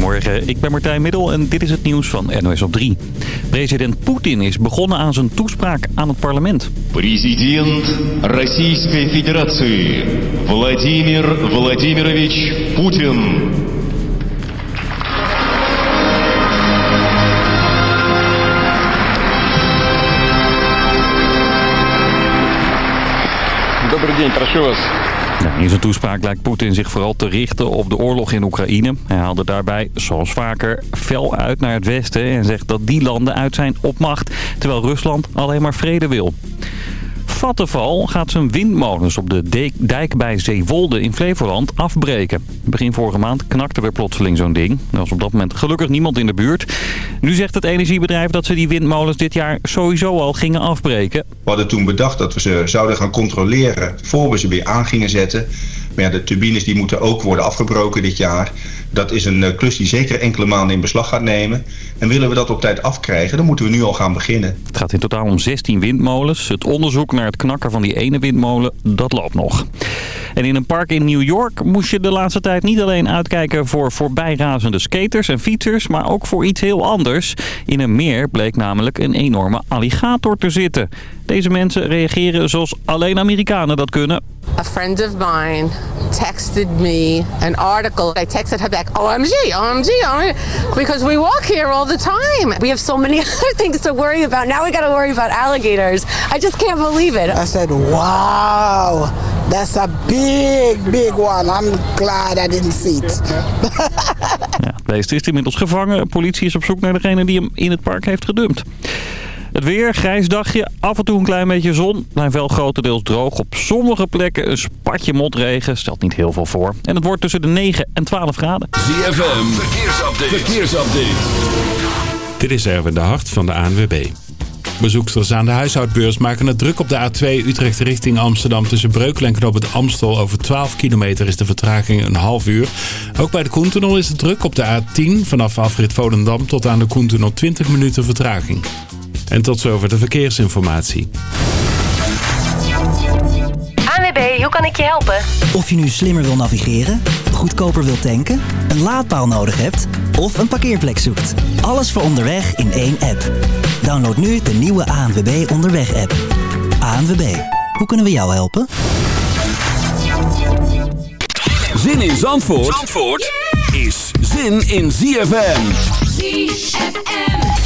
Goedemorgen, ik ben Martijn Middel en dit is het nieuws van NOS op 3. President Poetin is begonnen aan zijn toespraak aan het parlement. President Российской Федерации Владимир Владимирович Путин. Добрый день, прошу вас. in zijn toespraak lijkt Poetin zich vooral te richten op de oorlog in Oekraïne. Hij haalde daarbij, zoals vaker, fel uit naar het westen en zegt dat die landen uit zijn op macht, terwijl Rusland alleen maar vrede wil. Vattenval gaat zijn windmolens op de dijk bij Zeewolde in Flevoland afbreken. Begin vorige maand knakte er plotseling zo'n ding. Er was op dat moment gelukkig niemand in de buurt. Nu zegt het energiebedrijf dat ze die windmolens dit jaar sowieso al gingen afbreken. We hadden toen bedacht dat we ze zouden gaan controleren voor we ze weer aan gingen zetten. Maar ja, de turbines die moeten ook worden afgebroken dit jaar. Dat is een eh, klus die zeker enkele maanden in beslag gaat nemen. En willen we dat op tijd afkrijgen, dan moeten we nu al gaan beginnen. Het gaat in totaal om 16 windmolens. Het onderzoek naar het knakken van die ene windmolen, dat loopt nog. En in een park in New York moest je de laatste tijd niet alleen uitkijken voor voorbijrazende skaters en fietsers, maar ook voor iets heel anders. In een meer bleek namelijk een enorme alligator te zitten. Deze mensen reageren zoals alleen Amerikanen dat kunnen. A friend of mine texted me an article. I texted her back, OMG, OMG, OMG, because we walk here all the time. We have so many other things to worry about. Now we got to worry about alligators. I just can't believe it. I said, wow, that's a big, big one. I'm glad I didn't see it. ja, het beest is inmiddels gevangen. Politie is op zoek naar degene die hem in het park heeft gedumpt. Het weer, grijs dagje, af en toe een klein beetje zon. Blijft wel grotendeels droog. Op sommige plekken een spatje motregen. Stelt niet heel veel voor. En het wordt tussen de 9 en 12 graden. ZFM, verkeersupdate. verkeersupdate. Dit is Erwin de Hart van de ANWB. Bezoeksters aan de huishoudbeurs maken het druk op de A2 Utrecht richting Amsterdam. Tussen Breukelen en Knoop het Amstel over 12 kilometer is de vertraging een half uur. Ook bij de Koentunnel is het druk op de A10 vanaf afrit Volendam tot aan de Koentunnel 20 minuten vertraging. En tot zover de verkeersinformatie. ANWB, hoe kan ik je helpen? Of je nu slimmer wil navigeren, goedkoper wil tanken, een laadpaal nodig hebt of een parkeerplek zoekt. Alles voor onderweg in één app. Download nu de nieuwe ANWB Onderweg app. ANWB, hoe kunnen we jou helpen? Zin in Zandvoort, Zandvoort is zin in ZFM. ZFM.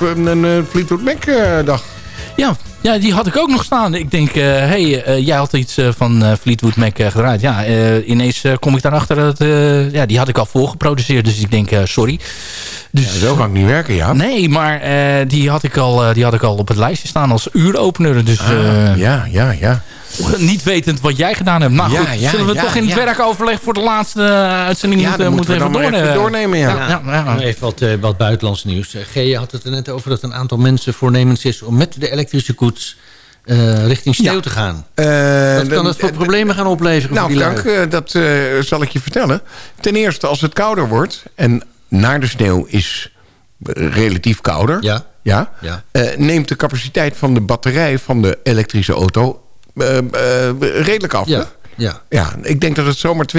Een, een Fleetwood Mac eh, dag. Ja, ja, die had ik ook nog staan. Ik denk, hé, hey, eh, jij had iets eh, van eh, Fleetwood Mac eh, gedraaid. Ja, eh, ineens eh, kom ik daarachter dat... eh, ja, die had ik al voorgeproduceerd. Dus ik denk, eh, sorry. Dus, zo kan ik niet werken, ja. Nee, maar eh, die, had ik al, eh, die had ik al op het lijstje staan als uuropener. Dus, Ah, eh, ja, ja, ja. Niet wetend wat jij gedaan hebt. Maar Ja, goed, ja, zullen we ja, toch in het ja. werkoverleg voor de laatste uitzending Ja, moeten, moeten moeten we even doornemen. even doornemen, ja. ja, ja. Nou, Even wat, eh, wat buitenlands nieuws. G, je had het er net over dat een aantal mensen voornemens is... om met de elektrische koets eh, richting Steeuw te gaan. Eh, Wat kan dan- dat voor problemen gaan opleveren? Nou, voor die Frank, lui? eh, dat eh, zal ik je vertellen. Ten eerste, als het kouder wordt... en naar de sneeuw is eh, relatief kouder... Ja. Ja, Ja. eh, neemt de capaciteit van de batterij van de elektrische auto... eh, redelijk af. Ja, ja. Ja, ik denk dat het zomaar 20%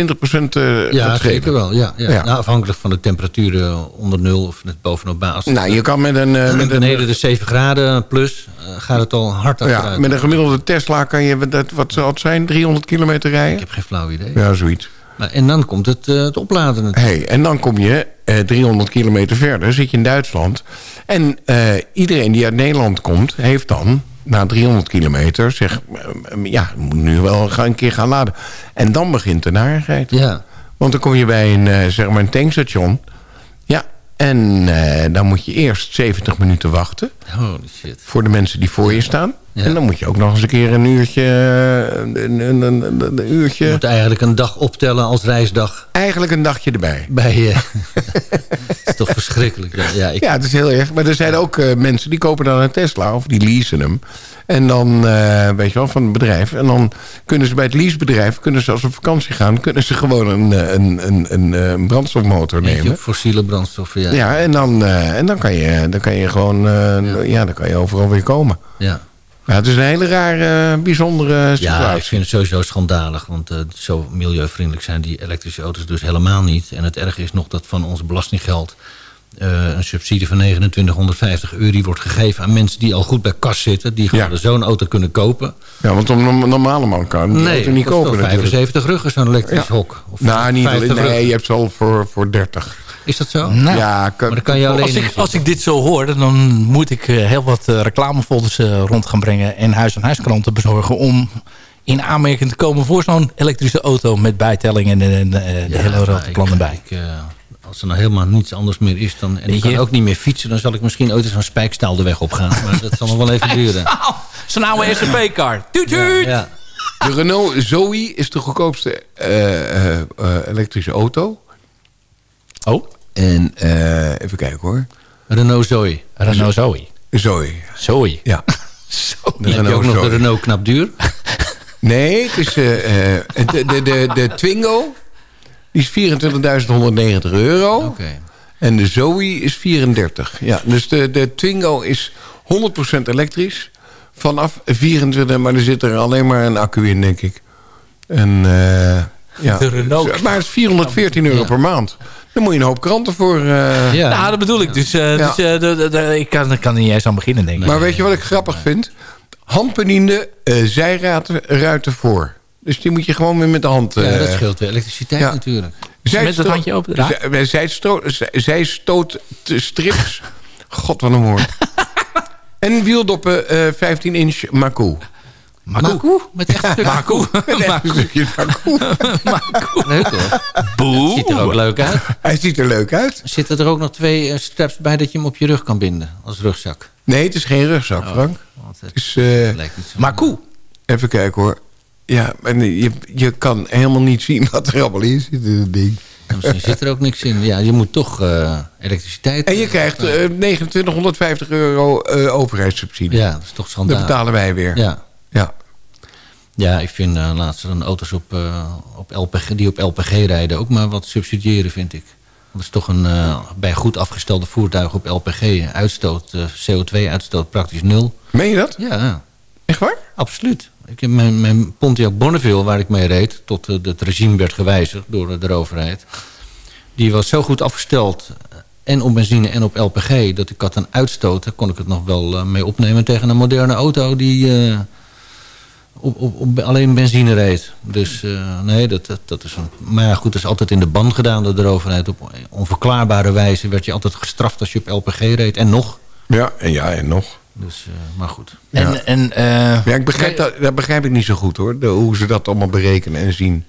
eh Ja, zeker wel. Ja, ja. Ja. Nou, afhankelijk van de temperaturen onder nul of net bovenop basis. Nou, je kan met een... met een Beneden de 7 graden plus gaat het al hard achteruit. ja, met een gemiddelde Tesla kan je, dat, wat zal het zijn, 300 kilometer rijden? Ik heb geen flauw idee. Ja, zoiets. Maar, en dan komt het, eh, het opladen natuurlijk. Hey, en dan kom je eh, 300 kilometer verder, zit je in Duitsland. En eh, iedereen die uit Nederland komt, heeft dan na 300 kilometer... zeg, eh, ja, moet nu wel een keer gaan laden. En dan begint de narigheid. Ja. Want dan kom je bij een, eh, zeg maar een tankstation. Ja, en eh, dan moet je eerst 70 minuten wachten... Holy shit. voor de mensen die voor je staan. Ja. En dan moet je ook nog eens een keer een uurtje... Een, een, een, uurtje Je moet eigenlijk een dag optellen als reisdag. eigenlijk een dagje erbij. Bij, eh, dat is toch verschrikkelijk. Ja, ja, ik, Ja, het is heel erg. Maar er zijn ook eh, mensen die kopen dan een Tesla of die leasen hem. En dan, eh, weet je wel, van het bedrijf. En dan kunnen ze bij het leasebedrijf, kunnen ze als ze op vakantie gaan... kunnen ze gewoon een, een, een, een, een brandstofmotor nemen. fossiele brandstoffen. Ja. Ja, en dan, en dan, kan, je, dan kan je gewoon, ja. dan kan je overal weer komen. Ja. Ja, het is een hele rare, bijzondere situatie. Ja, ik vind het sowieso schandalig. Want eh, zo milieuvriendelijk zijn die elektrische auto's dus helemaal niet. En het erge is nog dat van ons belastinggeld... eh, een subsidie van 2950 euro wordt gegeven aan mensen die al goed bij kas zitten. Die gewoon Ja. zo'n auto kunnen kopen. Ja, want een normale man kan die nee, auto niet kopen natuurlijk. 75 ruggen zo'n elektrisch Ja. hok. Of Nou, niet 50 alleen, nee, je hebt ze al voor, voor 30. Is dat zo? Nou, ja, Maar dan kan je alleen als, ik, als ik dit zo hoor, dan moet ik eh, heel wat eh, reclamefolders eh, rond gaan brengen... en huis-aan-huiskranten bezorgen om in aanmerking te komen... voor zo'n elektrische auto met bijtelling en, en, en, eh, de Ja, hele rode ik- plan erbij. ik, eh, als er nou helemaal niets anders meer is... Dan, en ik kan ook niet meer fietsen... dan zal ik misschien ooit eens zo'n spijkstaal de weg op gaan. Maar dat zal nog wel even duren. Zo'n oude SCP-car. Tuut, tuut! Ja. De Renault Zoe is de goedkoopste eh, eh, eh, elektrische auto. Oh, En eh, even kijken hoor. Renault Zoe. Renault Zoe. Zoe. Zoe. Ja. Zo. De Dan heb je ook nog Zoe. de Renault knap duur. Nee, het is eh, eh, de, de, de, de Twingo. Die is 24.190 euro. Oké. En de Zoe is 34. Ja, dus de, de Twingo is 100% elektrisch. Vanaf 24, maar er zit er alleen maar een accu in, denk ik. En, eh, ja. De Renault. Maar het is 414 euro Ja. per maand. Dan moet je een hoop kranten voor... eh, Ja. Nou, dat bedoel ik. Dus, eh, Ja. dus eh, ik kan, kan er niet eens aan beginnen, denk ik. Maar weet je wat ik grappig vind? Handbediende uh, zijruiten ruiten voor. Dus die moet je gewoon weer met de hand... ja, dat scheelt weer elektriciteit ja. natuurlijk. zij met het handje open? zij- Zij, sto- zij, zij stoot strips... God, wat een woord. en wieldoppen eh 15 inch Maku. Maku? Met echt. Een stukje Maku. Leuk hoor. Boe. Ziet er ook leuk uit. Hij ziet er leuk uit. Zitten er ook nog twee eh, straps bij dat je hem op je rug kan binden? Als rugzak. Nee, het is geen rugzak, Oh. Frank. Want het is, eh, lijkt niet zo. Maku. even kijken hoor. Ja, nee, je, je kan helemaal niet zien wat er allemaal in zit in het ding. Ja, Misschien zit er ook niks in. Ja, je moet toch eh, elektriciteit... En je krijgt eh 2950 euro eh, overheidssubsidie. Ja, dat is toch Dat schandalig. betalen wij weer. Ja. Ja. Ja, ik vind uh, laatst dan auto's op, uh, op LPG, die op LPG rijden ook maar wat subsidiëren, vind ik. Dat is toch een uh, bij goed afgestelde voertuig op LPG uitstoot, uh, CO2-uitstoot praktisch nul. Meen je dat? Ja. Echt waar? Absoluut. Ik heb mijn, mijn Pontiac Bonneville, waar ik mee reed, tot het regime werd gewijzigd door de overheid. Die was zo goed afgesteld, en op benzine en op LPG, dat ik had een uitstoot, daar kon ik het nog wel mee opnemen tegen een moderne auto die uh, op, op, op, alleen benzine reed. Dus uh, nee, dat, dat, dat is een... Maar ja, goed, dat is altijd in de band gedaan door de overheid. Op onverklaarbare wijze werd je altijd gestraft als je op LPG reed. En nog, Ja, en ja, en nog. Dus, eh, maar goed. En, Ja. en, eh, Ja, ik begrijp dat, dat begrijp ik niet zo goed hoor. De, hoe ze dat allemaal berekenen en zien.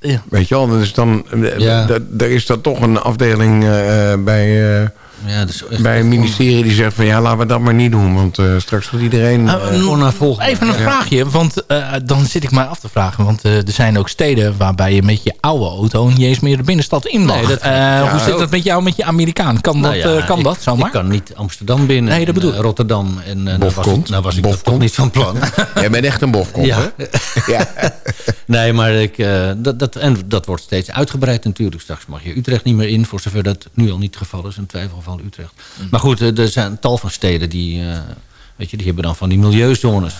ja. Weet je wel, dus dan, eh, Ja. d- er is dan toch een afdeling eh, bij, eh, Ja, dus echt bij een ministerie die zegt van ja, laten we dat maar niet doen. Want eh, straks gaat iedereen... Nou, eh, onnavolgbaar. Even een Ja. vraagje, want eh, dan zit ik mij af te vragen. Want eh, er zijn ook steden waarbij je met je oude auto niet eens meer de binnenstad in mag. Nee, dat- Eh, ja, hoe zit dat met jou, met je Amerikaan? Kan, Nou dat, ja, eh, kan ik- dat zomaar? Ik kan niet Amsterdam binnen. Nee, dat bedoel Rotterdam. En uh, nou was, nou was ik dat toch niet van plan. Jij bent echt een bofkont, Ja. hè? ja. nee, maar ik, eh, dat, dat, en dat wordt steeds uitgebreid natuurlijk. Straks mag je Utrecht niet meer in, voor zover dat nu al niet het geval is. In twijfelgeval Utrecht. Mm. Maar goed, eh, er zijn een tal van steden die, eh, weet je, die hebben dan van die milieuzones.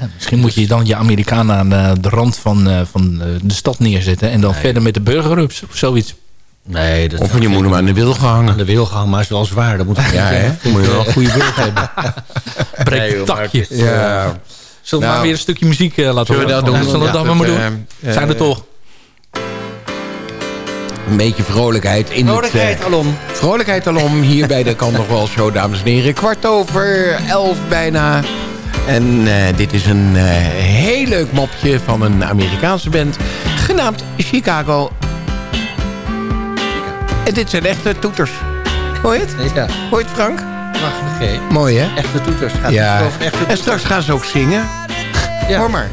Ja, misschien moet je dan je Amerikaan aan de rand van, eh, van eh, de stad neerzetten. En dan verder met de burgerrups of zoiets. Nee, dat Of je moet hem aan de wilg hangen. Aan de wilg hangen, maar is wel zwaar. Dat moet Ja, hè? Moet je wel een goede wilg hebben. Breek Nee, Ja. Zullen we Nou, maar weer een stukje muziek eh, laten zullen we horen? dat doen? Ja, Zullen we Ja, dat dat, maar eh, doen? eh, Zijn er toch? Een beetje vrolijkheid in Vrolijkheid het... eh, alom. Vrolijkheid alom, hier bij de Kan Nog Wel Show, dames en heren. Kwart over elf bijna. En eh, dit is een eh, heel leuk mopje van een Amerikaanse band... genaamd Chicago. En dit zijn echte toeters. Hoor je het? Ja, Hoor je het, Frank? Wacht, vergeet. Mooi, hè? Echte toeters. Gaat Ja. echte En straks gaan ze ook zingen. Ja. Hoor maar.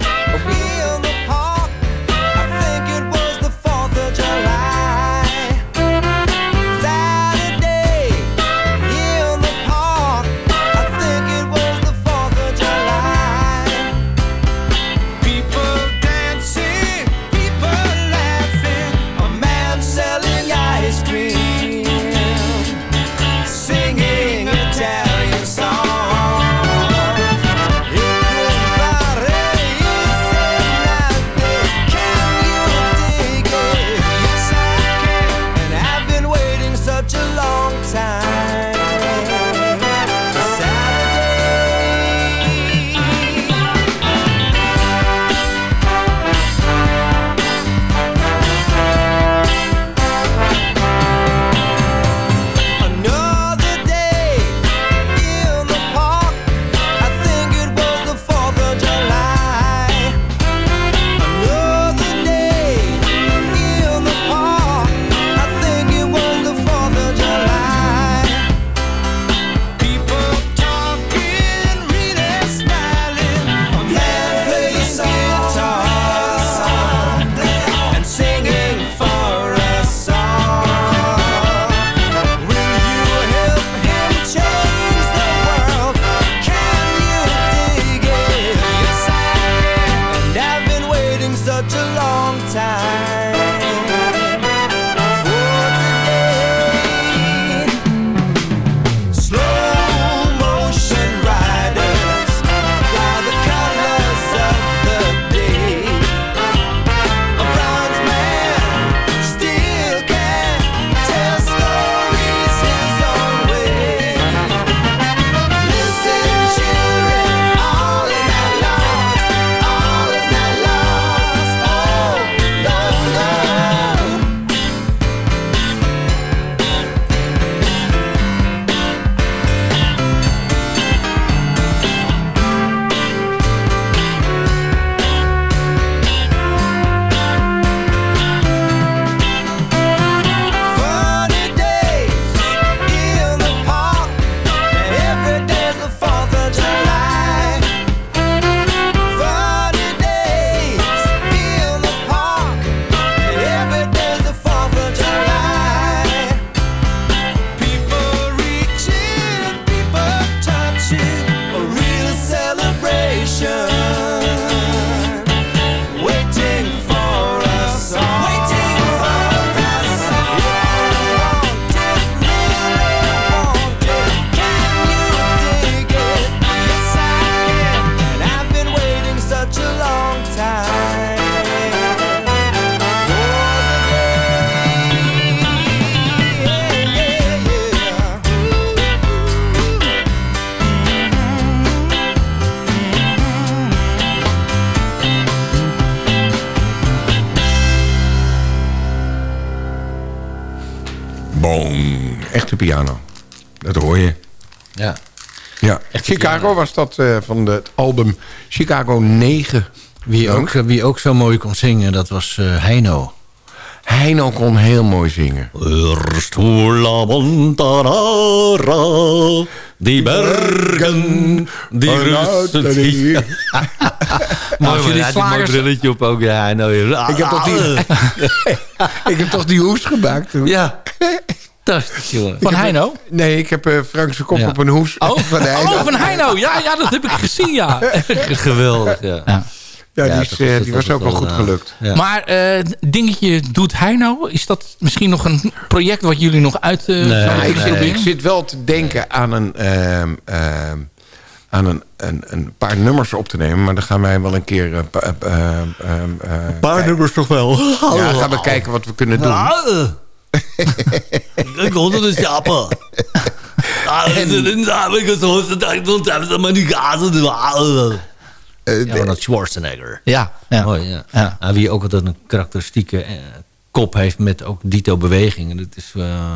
Chicago was dat eh, van het album Chicago 9. Wie ook, wie ook zo mooi kon zingen, dat was eh, Heino. Heino kon heel mooi zingen. Die bergen, die rusten. Nou, als jullie die slagers- brilletje op ook, ja, Heino. Ik heb toch die, ik heb toch die hoes gemaakt toen? Ja. Fantastisch, jongen. Van Heino? Nee, ik heb eh Frankse kop Ja. op een hoes Oh, van Heino. oh, van Heino. Ja, ja, dat heb ik gezien, ja. Geweldig, ja. Ja. Ja, die, Ja, is, eh, was- die was ook wel goed wel, gelukt. Ja. Maar eh, dingetje doet Heino, is dat misschien nog een project wat jullie nog uit eh, kunnen ik, zit, ik zit wel te denken aan een... ehm, ehm, aan een, een, een paar nummers op te nemen. Maar dan gaan wij wel een keer... een eh, ehm, eh, kijken. nummers toch wel. Ja, gaan we kijken wat we kunnen doen. Eh, Ja, dat Schwarzenegger. Ja, ja. Mooi, ja. Ja. Wie ook altijd een karakteristieke eh, kop heeft met ook dito bewegingen. Dat is eh,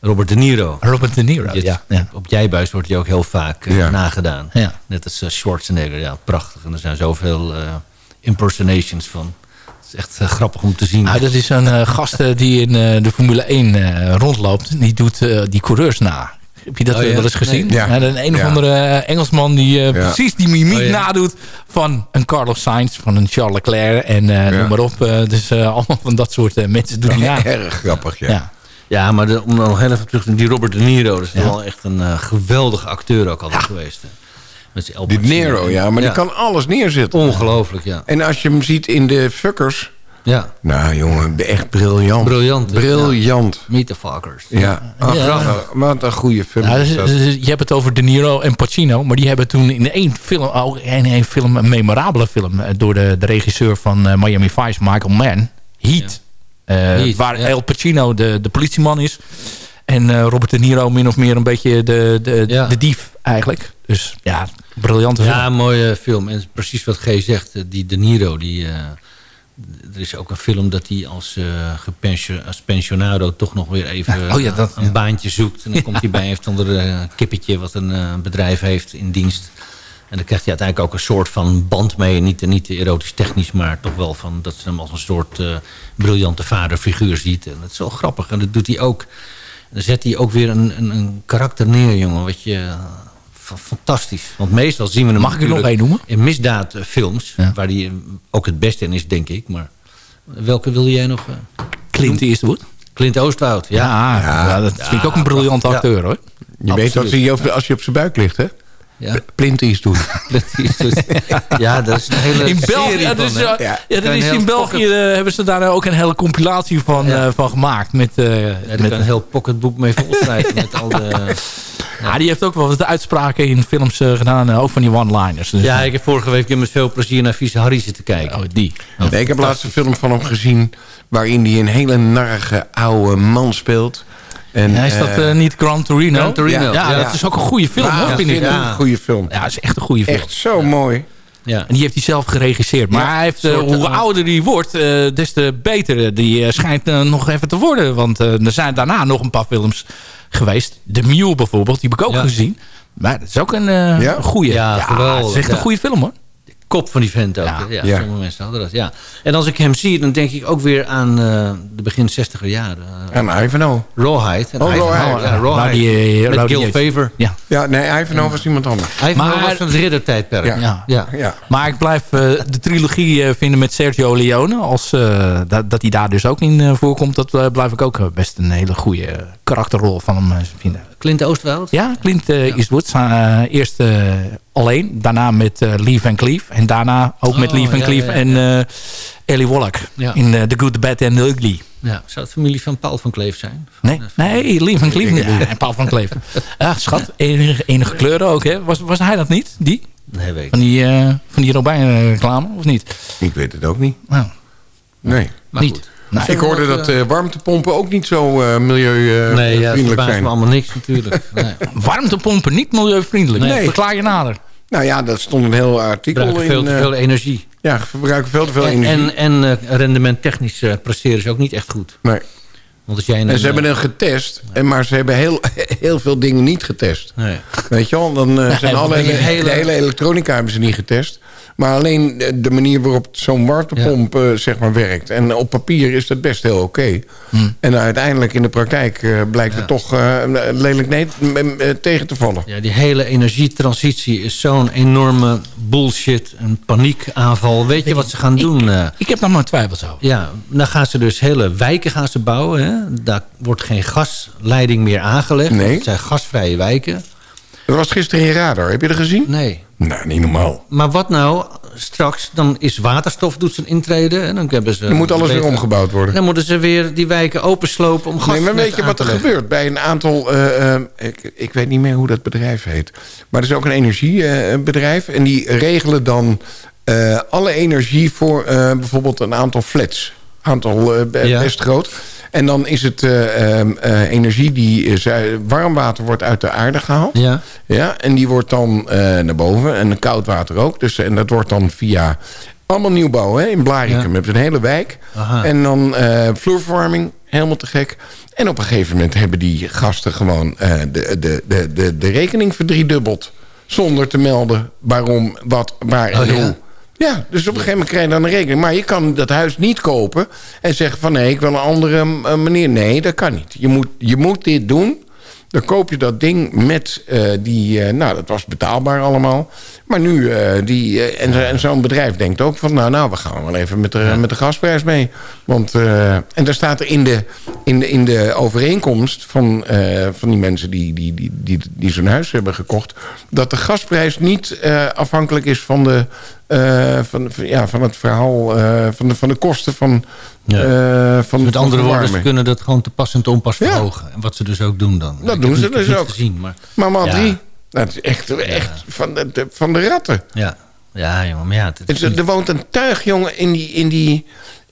Robert De Niro. Robert De Niro, ja. ja. Op jijbuis wordt hij ook heel vaak Ja. nagedaan. Ja. Net als Schwarzenegger. Ja, prachtig. En er zijn zoveel eh, impersonations van. Het is echt eh, grappig om te zien. Nou, dat is een eh, gast eh, die in eh, de Formule 1 eh, rondloopt. Die doet eh, die coureurs na. Heb je dat Oh, ja? wel eens gezien? Nee. Ja. een een of Ja. andere Engelsman die eh, Ja. precies die mimiek Oh, ja. nadoet van een Carlos Sainz, van een Charles Leclerc en eh, Ja. noem maar op. Dus eh, allemaal van dat soort mensen doet hij na. Erg grappig, ja. Ja. Ja, maar de, om dan nog heel even terug te die Robert De Niro. Dat is Ja. wel echt een eh, geweldige acteur ook altijd geweest. hè. Met zijn Pacino. Nero, ja. Maar die kan alles neerzetten. Ongelooflijk, ja. En als je hem ziet in de fuckers... Ja, Nou, jongen, echt briljant. briljant. Briljant. Ja. Meet the fuckers. Ja. Ach, Ja. Wat een goede film Nou, dus- dat. dus je hebt het over De Niro en Pacino. Maar die hebben toen in één film, ook in één film, een memorabele film... eh, door de, de regisseur van eh, Miami Vice, Michael Mann, Heat. Eh, Heat, waar ja. El Pacino de, de politieman is. En eh, Robert De Niro min of meer een beetje de, de, Ja. de dief eigenlijk. Dus ja, briljante film. Ja, een mooie film. En precies wat G zegt, eh, die De Niro, die, eh, er is ook een film dat hij als, gepensio- als pensionado toch nog weer even Ja, oh ja, dat, een ja. baantje zoekt. En dan komt hij bij een of ander eh, kippetje wat een bedrijf heeft in dienst. En dan krijgt hij uiteindelijk ook een soort van band mee. Niet, niet erotisch technisch, maar toch wel van dat ze hem als een soort briljante vaderfiguur ziet. En dat is wel grappig. En dat doet hij ook. Dan zet hij ook weer een, een, een karakter neer, jongen. Wat je, fantastisch. Want meestal zien we hem Mag ik er nog één noemen? In misdaadfilms, Ja. waar hij ook het beste in is, denk ik. Maar welke wilde jij nog? eh? Clint Eastwood. Clint Oostwoud, ja. Ja, ja, dat vind ik ook een briljante Ja. acteur hoor. Je weet dat hij op- als je op zijn buik ligt, hè? Ja. Plint iets doen. Ja, dat is een hele In België, serie ja, van, dus, hè. ja, Ja. ja, dat is in België pocket- eh, hebben ze daar ook een hele compilatie van, Ja. eh, van gemaakt. Met, eh, met, kan een heel pocketboek mee volschrijven met al de... ja, die heeft ook wel wat uitspraken in films eh, gedaan, eh, ook van die one-liners. Dus, Ja, ik heb vorige week met veel plezier naar Vieze Harry zitten kijken. oh, die. Nee, ik heb laatst een film van hem gezien... waarin hij een hele narige oude man speelt. En, Ja, is dat eh, eh, niet Gran Torino? Gran Torino, Ja, ja. dat is ook een goede film, ja, hoor, vind ik. een Ja, goede film. ja, het is echt een goede film. Echt zo mooi. Ja. En die heeft hij zelf geregisseerd. Maar Ja, hij heeft, eh, hoe ouder hij wordt, eh, des te beter. Die eh, schijnt nog even te worden. Want eh, er zijn daarna nog een paar films geweest. The Mule bijvoorbeeld, die heb ik ook Ja. gezien. Maar dat is ook een eh Ja? goede. Ja, geweldig, het is echt ja. een goede film hoor. Kop van die vent ook. Ja. Ja, Ja. sommige mensen hadden dat, ja. En als ik hem zie, dan denk ik ook weer aan eh, de begin 60er jaren. eh, En Ivanhoe. Rawhide. En Oh, Ivanhoe, Rawhide. Ja, Rawhide. Eh, Met Rowdy Gil Yates. Favor. Ja. Ja, nee, Ivanhoe was iemand anders. Ivanhoe Maar- was van het riddertijdperk. Ja. Ja. Ja. Ja. Maar ik blijf eh, de trilogie eh, vinden met Sergio Leone. Als, eh, dat, dat hij daar dus ook in eh, voorkomt. Dat eh, blijf ik ook eh, best een hele goede eh, karakterrol van hem eh, vinden. Clint Oostwoud. Ja, Clint eh, Eastwood. eh, eerst eh, alleen. Daarna met eh Lee Van Cleef. En daarna ook met Oh, Lee Van ja, Cleef ja, en eh Ellie Wallach. Ja. In eh, The Good, The Bad and The Ugly. Ja. Zou het familie van Paul van Kleef zijn? Nee, nee Lee Van Cleef niet. En Paul van Cleef. Ja, schat. Enige, enige kleuren ook, hè? Was, was hij dat niet? Die? Nee, weet ik Van die, eh van die Robijn reclame, of niet? Ik weet het ook niet. Nou, Nee. Maar niet. goed. Nee. Ik hoorde dat eh, warmtepompen ook niet zo eh milieuvriendelijk Nee, ja, dat zijn. allemaal niks natuurlijk. Nee. Warmtepompen niet milieuvriendelijk. Nee. Verklaar je nader. Nou ja, dat stond een heel artikel Gebruiken veel in. te eh, veel energie. ja, verbruiken veel te veel En, energie. en, en eh, rendement technisch eh, presteren is ook niet echt goed. nee. Want als jij En een, ze hebben eh, hem getest, en maar ze hebben heel, heel veel dingen niet getest. Nee. Weet je wel, dan eh, zijn alle die hele- de hele elektronica hebben ze niet getest. Maar alleen eh, de manier waarop zo'n waterpomp eh, zeg maar werkt. En op papier is dat best heel oké. Hmm. En uiteindelijk in de praktijk eh, blijkt het toch eh, lelijk nee, tegen te vallen. Ja, die hele energietransitie is zo'n enorme bullshit, een paniekaanval. Weet je wat ze gaan doen? eh? Ik heb nog maar twijfels over. Ja, dan gaan ze dus hele wijken gaan ze bouwen. Hè? Daar wordt geen gasleiding meer aangelegd. Nee. Het zijn gasvrije wijken. Dat was gisteren in Radar. Heb je dat gezien? Nee. Nou, niet normaal. Maar wat nou straks? Dan is waterstof doet zijn intrede. En dan hebben ze... Dan moet alles weer omgebouwd worden. Dan moeten ze weer die wijken openslopen om gas Nee, maar weet je wat er gebeurt bij een aantal... eh, eh, ik, ik weet niet meer hoe dat bedrijf heet. Maar er is ook een energiebedrijf. en die regelen dan eh, alle energie voor bijvoorbeeld een aantal flats. Aantal eh, be- Ja. best groot. En dan is het eh, ehm, eh, energie die... eh, zu- warm water wordt uit de aarde gehaald. Ja. Ja, en die wordt dan eh, naar boven. En koud water ook. Dus, en dat wordt dan via... Allemaal nieuwbouw hè, in Blaricum. Ja. Je hebt een hele wijk. Aha. En dan eh vloerverwarming. Helemaal te gek. En op een gegeven moment hebben die gasten gewoon eh, de, de, de, de, de rekening verdriedubbeld. Zonder te melden waarom, wat, waar en Oh, ja? hoe. Ja, dus op een gegeven moment krijg je dan een rekening. Maar je kan dat huis niet kopen en zeggen van... nee, ik wil een andere eh, manier. Nee, dat kan niet. Je moet, je moet dit doen. Dan koop je dat ding met eh, die... eh, nou, dat was betaalbaar allemaal. Maar nu, die, en, en zo'n bedrijf denkt ook van... nou, nou, we gaan wel even met de, met de gasprijs mee. Want, en daar staat er in de, in de, in de overeenkomst van, van die mensen... die, die, die, die, die zo'n huis hebben gekocht... dat de gasprijs niet afhankelijk is van, de, eh, van, ja, van het verhaal... eh, van, de, van de kosten van... Ja. eh, van Met van andere woorden, ze kunnen dat gewoon te pas en te onpas Ja. verhogen. En wat ze dus ook doen dan. Dat Ik doen ze dus ook. Gezien, maar, Maar Ja. drie, dat is echt, echt van, de, van de ratten. Ja, ja jongen, maar ja. Het, er woont een tuig, jongen, in die, in die,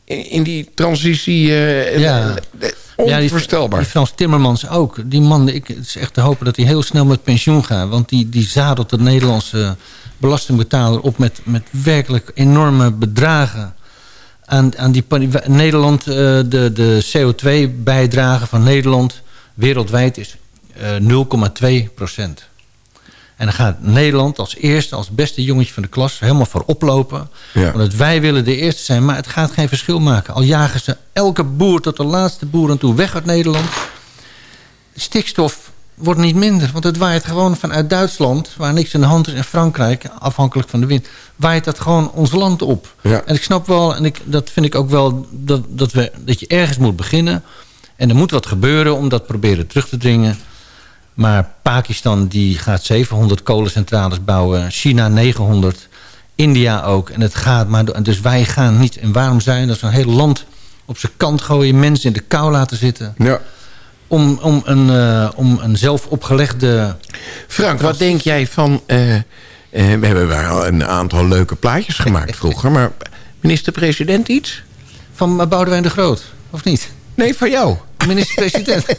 in, in die transitie. Ja. eh, Ja, die- Onvoorstelbaar. Die Frans Timmermans ook. Die man, ik, het is echt te hopen dat hij heel snel met pensioen gaat. Want die, die zadelt de Nederlandse belastingbetaler op met, met werkelijk enorme bedragen. Aan, aan die, Nederland, eh, de, de CO2-bijdrage van Nederland wereldwijd is eh 0,2 procent. En dan gaat Nederland als eerste, als beste jongetje van de klas... helemaal voor oplopen. Ja. Want wij willen de eerste zijn, maar het gaat geen verschil maken. Al jagen ze elke boer tot de laatste boer aan toe weg uit Nederland. De stikstof wordt niet minder. Want het waait gewoon vanuit Duitsland... waar niks in de hand is, en Frankrijk, afhankelijk van de wind... waait dat gewoon ons land op. Ja. En ik snap wel, en ik, dat vind ik ook wel... Dat, dat, we, dat je ergens moet beginnen. En er moet wat gebeuren om dat proberen terug te dringen... Maar Pakistan die gaat 700 kolencentrales bouwen. China 900. India ook. En het gaat maar door. Dus wij gaan niet. En waarom zijn dat zo'n heel land op zijn kant gooien. Mensen in de kou laten zitten. Ja. Om, om, een, eh, om een zelf opgelegde... Frank, wat denk jij van... eh, eh, we hebben wel een aantal leuke plaatjes gemaakt vroeger. Maar minister-president iets? Van Boudewijn de Groot. Of niet? Nee, van jou. Minister-president.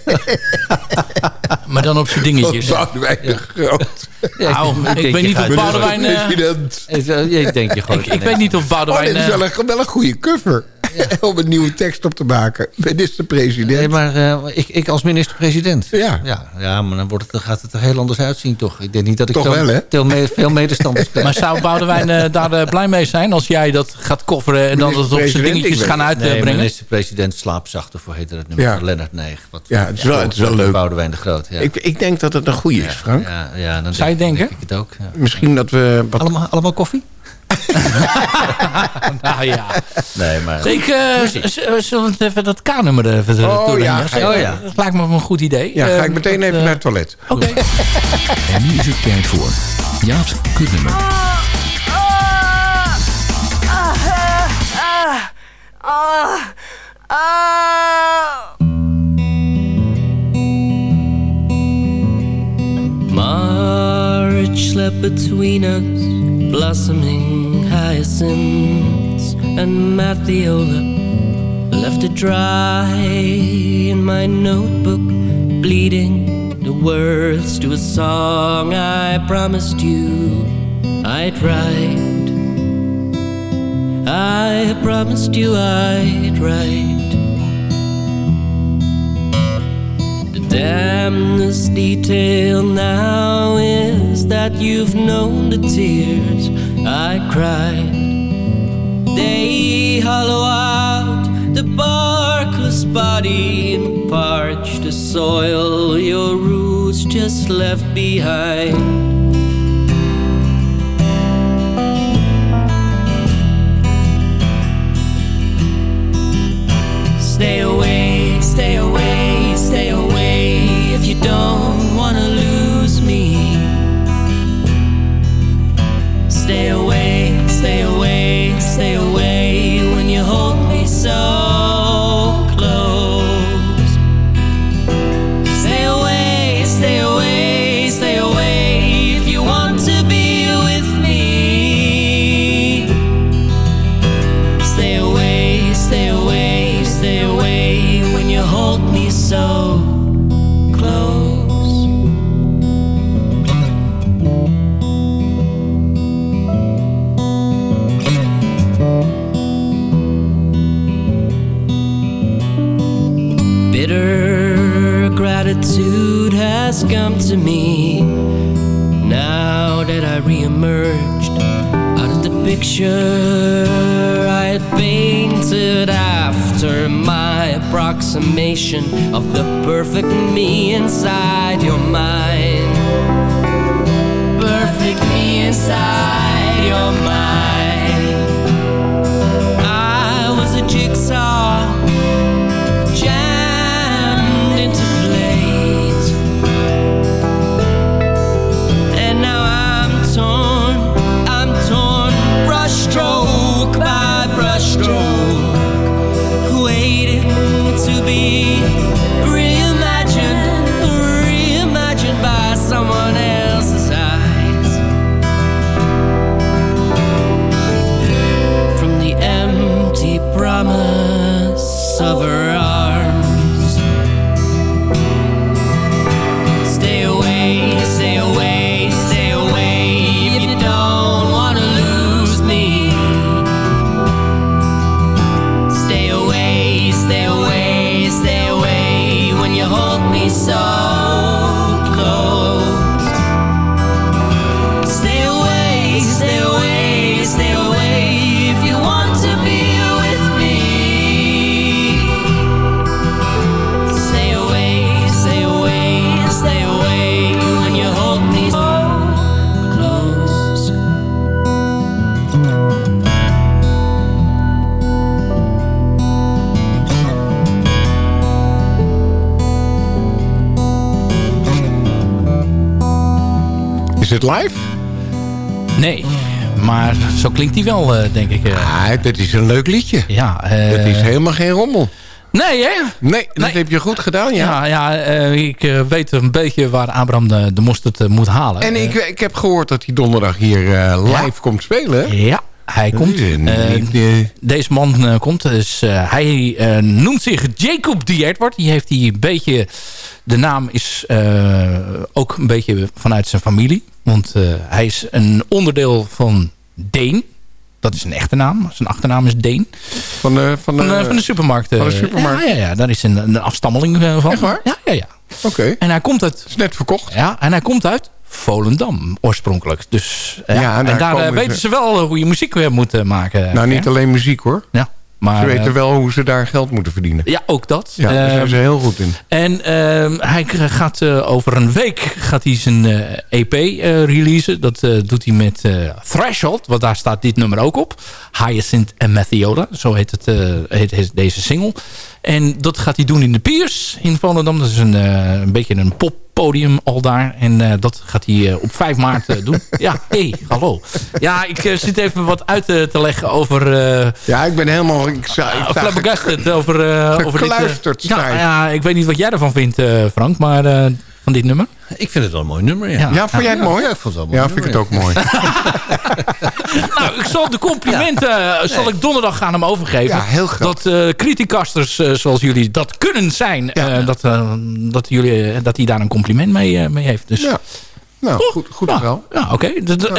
Maar dan op zijn dingetjes. Van Boudewijn de Groot. Nou, ik weet niet of Boudewijn... President. Ik denk je gewoon. ik, ik weet niet of Oh, Boudewijn... dit is wel een, wel een goede cover. Om een nieuwe tekst op te maken. Minister-president. Nee, maar eh, ik, ik als minister-president. Ja. ja. Ja, maar dan, wordt het, dan gaat het er heel anders uitzien, toch? Ik denk niet dat ik Toch zo- wel, hè? veel me- veel medestanders krijg. Maar zou Boudewijn eh, daar eh, blij mee zijn als jij dat gaat coveren en dan het op zijn dingetjes gaan weet Nee, uitbrengen? minister-president slaapzachter voor heet het nummer Ja. van Lennart Neeg. Wat, Ja, het is wel- het is wel leuk. Boudewijn de Groot, ja. Ik, ik denk dat het een goede is, Frank. ja, ja, dan Zou je denk, denken? denk ik het ook. Ja. Misschien dat we... Wat... Allemaal, allemaal koffie? nou ja. Nee, maar... Ik, eh, z- zullen we het even dat K-nummer even Oh, doornemen? ja, ga je- oh, ja. Dat lijkt me een goed idee. Ja, ga Eh, ik meteen dat, even eh, naar het toilet. Oké. En nu is het tijd voor Jaap's kutnummer. March slept between us, blossoming hyacinths and Mathiola. Left it dry in my notebook, bleeding the words to a song I promised you I'd write. I promised you I'd write. Damnedest detail now is that you've known the tears I cried. They hollow out the barkless body and parch the soil your roots just left behind. Stay away, don't has come to me now that I reemerged out of the picture I had painted after my approximation of the perfect me inside your mind. Perfect me inside your mind. Zo klinkt hij wel, eh, denk ik. Ah, dat is een leuk liedje. Ja, eh, dat is helemaal geen rommel. Nee, hè? Nee, dat heb je goed gedaan, ja. Ja, ja eh, ik eh, weet een beetje waar Abraham de, de mosterd eh, moet halen. En ik, ik heb gehoord dat hij donderdag hier eh, live komt spelen. Ja, hij Dat komt. Eh, niet, eh, deze man eh, komt. Dus, eh, hij eh, noemt zich Jacob D. Edward. Die heeft hij een beetje... De naam is eh, ook een beetje vanuit zijn familie. Want eh, hij is een onderdeel van Deen. Dat is een echte naam. Zijn achternaam is Deen. Van de, van de, Van, de, van de supermarkt. van de eh, supermarkt. Ja, ja, ja, daar is een, een afstammeling eh, van. Echt waar? Ja, ja, ja. Oké. En hij komt uit... Is net verkocht. Ja, en hij komt uit Volendam oorspronkelijk. Dus ja, Ja, en daar daar, eh, komen weten ze- wel hoe je muziek weer moet eh, maken. Nou, niet alleen muziek hoor. Ja, maar, ze weten eh, wel hoe ze daar geld moeten verdienen. Ja, ook dat. Ja, daar zijn Ehm, ze heel goed in. En ehm, hij gaat eh, over een week gaat hij zijn EP eh, releasen. Dat doet hij met Threshold. Want daar staat dit nummer ook op. Hyacinth en Mathiola. Zo heet, het, heet, heet deze single. En dat gaat hij doen in de Piers in Volendam. Dat is een, een beetje een poppodium al daar. En eh, dat gaat hij eh, op 5 maart eh, doen. Ja, hé, hey, hallo. Ja, ik zit even wat uit te leggen over... Ja, ik ben helemaal... Ik, sta, ik flabbergasted over, over dit... ja, ja, ik weet niet wat jij ervan vindt, Frank, maar van dit nummer. Ik vind het wel een mooi nummer, ja. Ja. Ja, vond jij het mooi? Ja, ik vond het wel een Ja, mooi vind ik het ook mooi. nou, ik zal de complimenten eh, zal ik donderdag aan hem overgeven. Ja, heel graag. Dat eh criticasters eh, zoals jullie dat kunnen zijn, eh, dat, dat, jullie, dat hij daar een compliment mee, mee heeft. Dus, Ja. Nou, Toch? goed, goed verhaal. Ja, oké.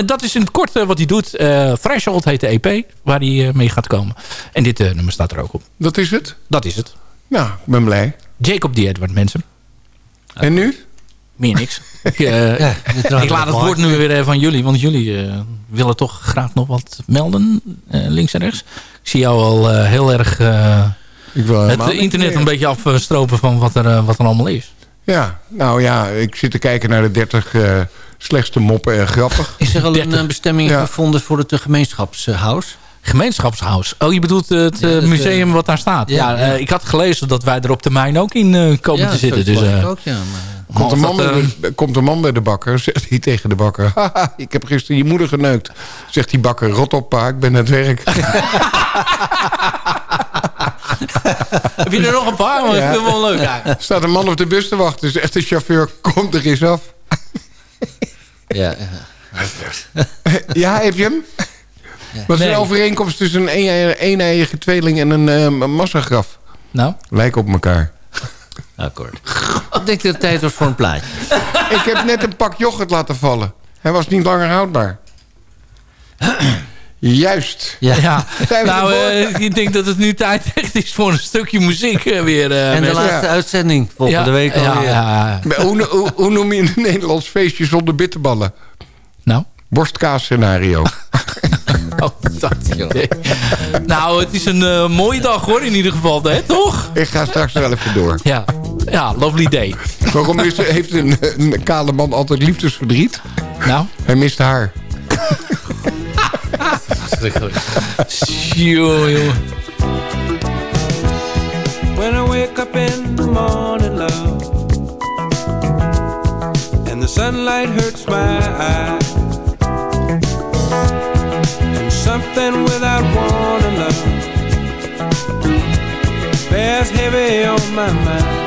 Dat- is in het kort wat hij doet. Eh Threshold heet de EP, waar hij mee gaat komen. En dit eh, nummer staat er ook op. Dat is het? Dat is het. Nou, ik ben blij. Jacob D. Edward, mensen. En nu? Meer niks. ik, eh, Ja, ik laat het woord nu weer even aan jullie. Want jullie eh, willen toch graag nog wat melden. eh, links en rechts. Ik zie jou al eh, heel erg eh, Ik wil het internet een beetje afstropen van wat er, eh, wat er allemaal is. Ja, nou ja, ik zit te kijken naar de 30 eh, slechtste moppen en grappig. Is er al een bestemming Ja. gevonden voor het gemeenschapshuis? Gemeenschapshuis. Oh, je bedoelt het eh, Ja, dat, museum eh, wat daar staat. ja, Ja, eh, ja. ik had gelezen dat wij er op termijn ook in eh, komen Ja, te zitten. dat Dus, eh, ook, ja. Maar, Komt een, man dat, bij de, komt een man bij de bakker, zegt hij tegen de bakker... Haha, ik heb gisteren je moeder geneukt. Zegt die bakker, rot op pa, ik ben aan het werk. Heb je er nog een paar? Maar Ja. ik vind het wel leuk eigenlijk. Staat een man op de bus te wachten, zegt de chauffeur, kom er eens af. ja, ja. Ja, heb je hem? Wat is Nee. de overeenkomst tussen een een- een-eiige tweeling en een eh, massagraf? Nou? Lijken op elkaar. Akkoord. Ik denk dat het tijd was voor een plaatje. Ik heb net een pak yoghurt laten vallen. Hij was niet langer houdbaar. Juist. Ja. Ja. Nou, eh, ik denk dat het nu tijd echt is voor een stukje muziek eh, weer. eh, en de laatste uitzending volgende Ja, week alweer. ja, Hoe, hoe, hoe noem je een Nederlands feestje zonder bitterballen? Nou? Borstkaas scenario. Oh, dat idee. Nou, het is een eh, mooie dag hoor, in ieder geval, hè, toch? Ik ga straks wel even door. Ja, ja lovely day. Waarom is, heeft een, een kale man altijd liefdesverdriet? Nou? Hij mist haar. Joh, joh. When I wake up in the morning, love, and the sunlight hurts my eyes, bears heavy on my mind.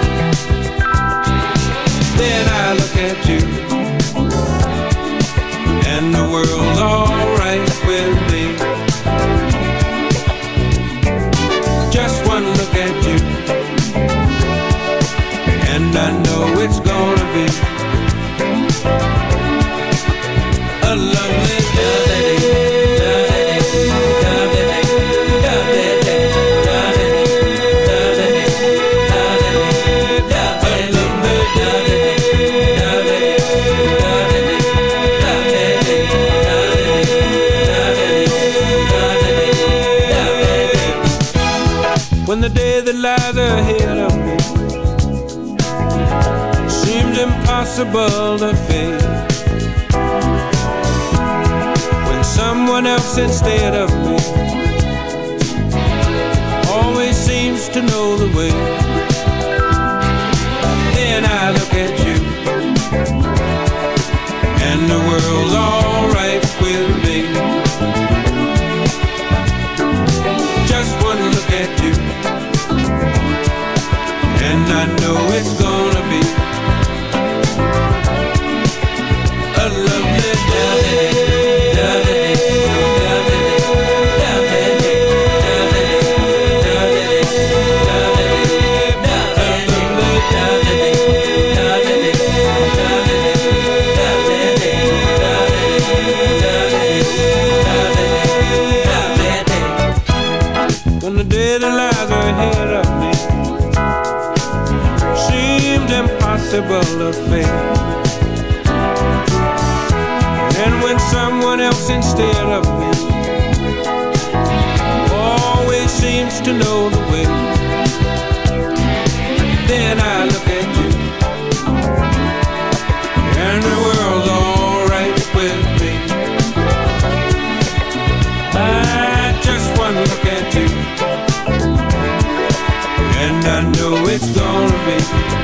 Impossible to face. When someone else instead of it's gonna be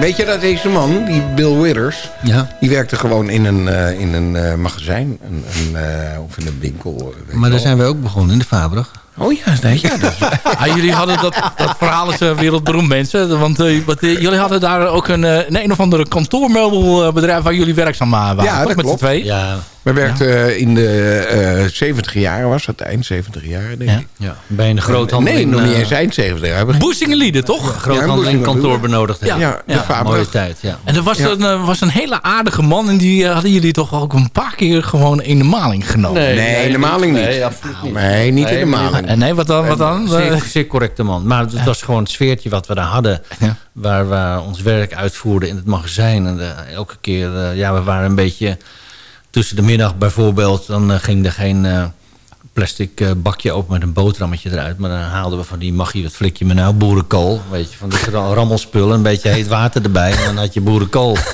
Weet je dat deze man, die Bill Withers... Ja. die werkte gewoon in een, eh, in een eh, magazijn een, een, eh, of in een winkel. je Maar daar zijn wij ook begonnen in de Fabrag. Oh ja, nee, ja dat Ah, jullie hadden dat, dat verhaal is wereldberoemd mensen. Want wat, jullie hadden daar ook een, eh, een, een of andere kantoormeubelbedrijf waar jullie werkzaam waren. Ja, toch? dat met z'n klopt. twee. Ja, We werkten in de eh 70 jaren, was het eind 70 jaar, denk Ja. ik. ja. bij een groothandel Nee, in, nog niet eh, eens eind 70 jaar. Boesingenlieden, toch? groothandel Boezingen kantoor benodigd Ja. hebben. Ja, de Fabrag. Mooie tijd, ja. En er was, Ja. een, eh, was een hele aardige man en die eh, hadden jullie toch ook een paar keer gewoon in de maling genomen. Nee, in de maling niet. Nee, absoluut niet. Nee, niet in de Nee, maling. En nee, wat dan? Wat dan? Zeer, Eh, zeer correcte man. Maar het was gewoon het sfeertje wat we daar hadden. Ja. Waar we ons werk uitvoerden in het magazijn. En eh, elke keer, eh, ja, we waren een beetje... Tussen de middag bijvoorbeeld, dan eh, ging er geen eh, plastic eh, bakje open met een boterhammetje eruit. Maar dan haalden we van die, mag je wat flik je me nou, boerenkool. Weet je, van de rammelspullen, een beetje heet water erbij. En dan had je boerenkool.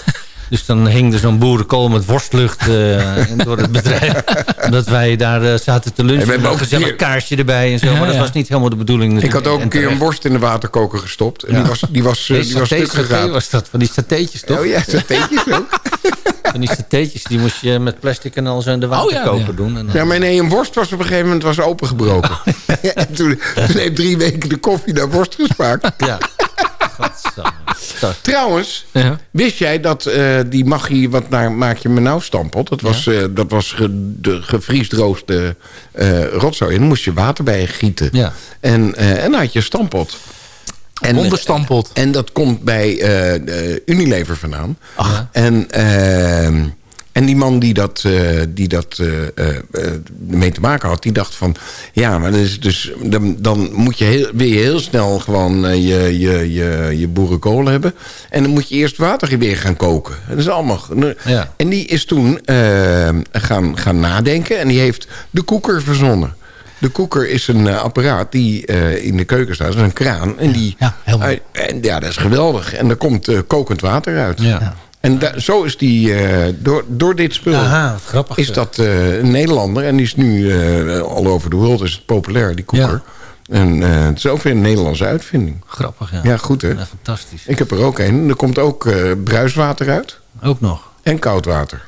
Dus dan hing er zo'n boerenkool met worstlucht eh, in- door het bedrijf. Omdat wij daar eh, zaten te En we lunchen. hebben ook een keer- kaarsje erbij en zo. Ja, maar dat ja. was niet helemaal de bedoeling. Ik had ook een En keer een worst in de waterkoker gestopt. En Ja. die was, die was, die was stuk saté gegaan. was dat, van die satéetjes toch? Oh ja, satéetjes ook. Van die satéetjes, die moest je met plastic en al zo in de waterkoker Oh, ja, ja. doen. En dan- Ja, maar nee, een worst was op een gegeven moment was opengebroken. en toen, toen heeft drie weken de koffie naar worst gesmaakt. ja. Trouwens, Ja. wist jij dat eh, die magie wat naar maak je me nou stampelt... dat was, eh, dat was ge, de gevriesdroogde eh rotzooi. En dan moest je water bij gieten. Ja. En, eh, en dan had je stampot. En, Onderstampot. En dat komt bij eh, eh, Unilever vandaan. Ach. En, ehm, en die man die dat, eh, die dat eh, eh, eh, mee te maken had, die dacht van... ja, maar is dus, dan, dan moet je heel, wil je heel snel gewoon eh, je, je, je, je boerenkool hebben. En dan moet je eerst water weer gaan koken. Dat is allemaal... Ja. En die is toen eh, gaan, gaan nadenken en die heeft de koeker verzonnen. De koeker is een eh, apparaat die eh, in de keuken staat. Dat is een kraan. En die, Ja, eh, en ja, dat is geweldig. En er komt eh, kokend water uit. Ja. En da- zo is die, eh, door, door dit spul... Aha, grappig. is dat eh, een Nederlander. En die is nu uh, all over the world is het populair, die koeker. En eh, het is ook weer een Nederlandse uitvinding. Grappig, ja. Ja, goed hè? Ja, fantastisch. Ik heb er ook een. Er komt ook eh, bruiswater uit. Ook nog. En koud water.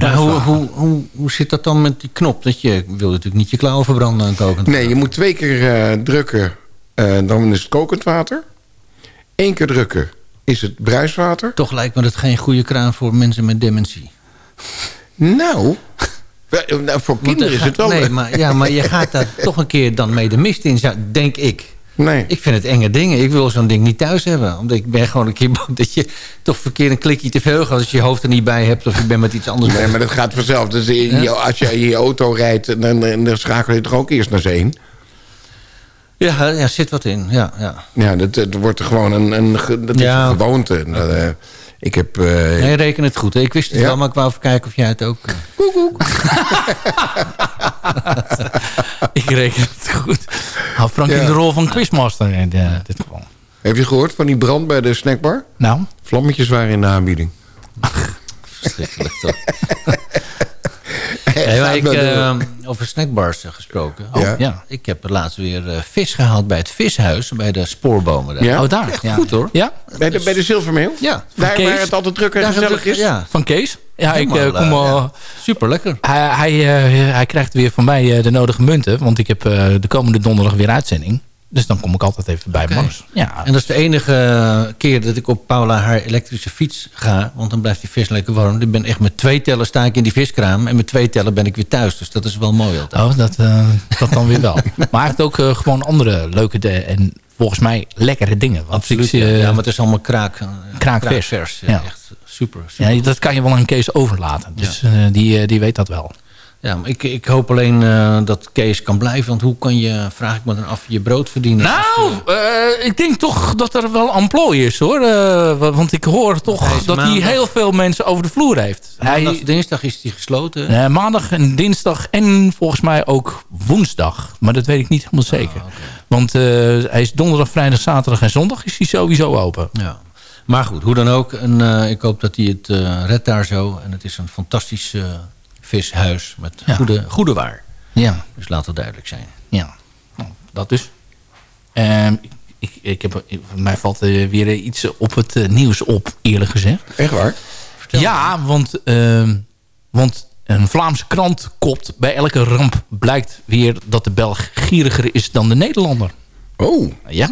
Maar hoe, hoe, hoe, hoe zit dat dan met die knop? Dat je ik wil natuurlijk niet je klauwen verbranden aan kokend. Nee, je moet twee keer eh, drukken. eh, dan is het kokend water. Eén keer drukken is het bruiswater. Toch lijkt me dat geen goede kraan voor mensen met dementie. Nou, nou, voor kinderen er is het wel... Nee, maar, ja, maar je gaat daar toch een keer dan mee de mist in, denk ik. Nee. Ik vind het enge dingen. Ik wil zo'n ding niet thuis hebben. Omdat ik ben gewoon een keer bang dat je toch verkeerd een klikje te veel gaat... als je je hoofd er niet bij hebt of je bent met iets anders Nee, maar dat gaat vanzelf. Dus als je in je auto rijdt, dan, dan, dan schakel je toch ook eerst naar zee. Ja, ja, zit wat in. Ja, ja. Ja, dat, dat wordt er gewoon een, een, dat is Ja. een gewoonte. Dat, eh, ik heb... eh, Nee, reken het goed. hè. Ik wist het Ja? wel, maar ik wou even kijken of jij het ook... eh, Ik reken het goed. Hou Frank Ja. in de rol van quizmaster in eh, dit geval. heb je gehoord van die brand bij de snackbar? Nou, Vlammetjes waren in de aanbieding. Verschrikkelijk toch? Nee, ik, eh, over snackbars eh, gesproken. Oh, Ja. ja. Ik heb laatst weer eh, vis gehaald bij het vishuis. Bij de spoorbomen. daar. Ja? Oh, daar. Echt ja. goed hoor. Ja? Bij de, bij de Zilvermeel? Ja. Daar Kees? waar het altijd druk en Daar gezellig is? Ja, Van Kees? Ja, ik Helemaal, kom al... super lekker. Hij, hij, hij krijgt weer van mij de nodige munten. Want ik heb de komende donderdag weer uitzending. Dus dan kom ik altijd even bij. Mars. Ja, En dat is de enige keer dat ik op Paula haar elektrische fiets ga. Want dan blijft die vis lekker warm. Ik ben echt met twee tellen sta ik in die viskraam. En met twee tellen ben ik weer thuis. Dus dat is wel mooi altijd. oh, dat, eh, dat dan weer wel. maar hij heeft ook eh, gewoon andere leuke de en volgens mij lekkere dingen. Want Absoluut. ik, ja. eh, ja, maar het is allemaal kraak, eh, Kraakvers. Ja. Echt super. super. ja, dat kan je wel aan Kees overlaten. Dus eh, die, eh, die weet dat wel. Ja, maar ik, ik hoop alleen eh, dat Kees kan blijven. Want hoe kan je, vraag ik me dan af, je brood verdienen? Nou, eh, ik denk toch dat er wel amplooi is hoor. Eh, wa- want ik hoor toch dat hij heel veel mensen over de vloer heeft. Maandag, Hij, dinsdag is hij gesloten. eh, maandag en dinsdag en volgens mij ook woensdag. Maar dat weet ik niet helemaal zeker. Want eh, hij is donderdag, vrijdag, zaterdag en zondag is hij sowieso open. Ja. Maar goed, hoe dan ook. En, eh, ik hoop dat hij het eh, redt daar zo. En het is een fantastisch eh, vishuis met Ja. goede, goede waar. Ja, Dus laat dat duidelijk zijn. ja. Nou, dat dus. Ehm, ik, ik heb, mij valt er weer iets op het eh, nieuws op, eerlijk gezegd. Echt waar? Ja, want, ehm, want een Vlaamse krant kopt... bij elke ramp blijkt weer dat de Belg gieriger is dan de Nederlander. Oh. Ja.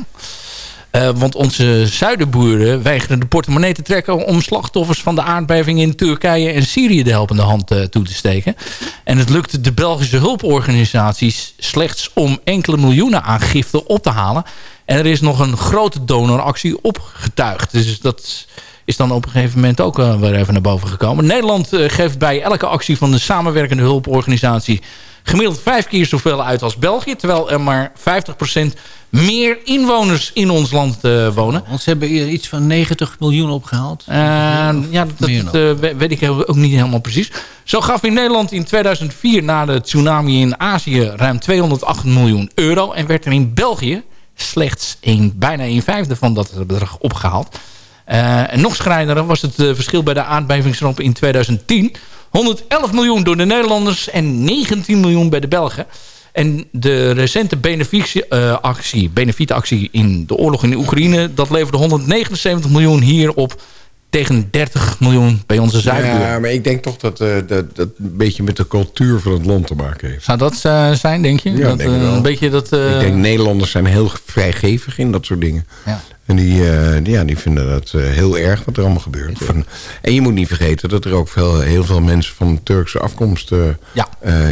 Eh, want onze zuidenboeren weigeren de portemonnee te trekken... om slachtoffers van de aardbeving in Turkije en Syrië de helpende hand eh, toe te steken. En het lukte de Belgische hulporganisaties slechts om enkele miljoenen aan giften op te halen. En er is nog een grote donoractie opgetuigd. Dus dat is dan op een gegeven moment ook eh, weer even naar boven gekomen. Nederland geeft bij elke actie van de samenwerkende hulporganisatie... gemiddeld vijf keer zoveel uit als België. Terwijl er maar 50% meer inwoners in ons land eh, wonen. Want ze hebben hier iets van 90 miljoen opgehaald. Eh, ja, dat, eh, we- weet ik ook niet helemaal precies. Zo gaf in Nederland in 2004 na de tsunami in Azië ruim 208 miljoen euro. En werd er in België slechts een, bijna een vijfde van dat bedrag opgehaald. Eh, en nog schrijnender was het verschil bij de aardbevingsramp in 2010. 111 miljoen door de Nederlanders en 19 miljoen bij de Belgen. En de recente benefietactie, benefietactie in de oorlog in de Oekraïne... dat leverde 179 miljoen hier op tegen 30 miljoen bij onze zuidbuur. Ja, maar ik denk toch dat eh, dat, dat een beetje met de cultuur van het land te maken heeft. Zou dat eh, zijn, denk je? Ja, dat, denk ik eh, wel. Een beetje dat... Ik denk Nederlanders zijn heel vrijgevig in dat soort dingen. Ja. En die, die- ja, die vinden dat heel erg wat er allemaal gebeurt. En, en je moet niet vergeten dat er ook veel, heel veel mensen van Turkse afkomst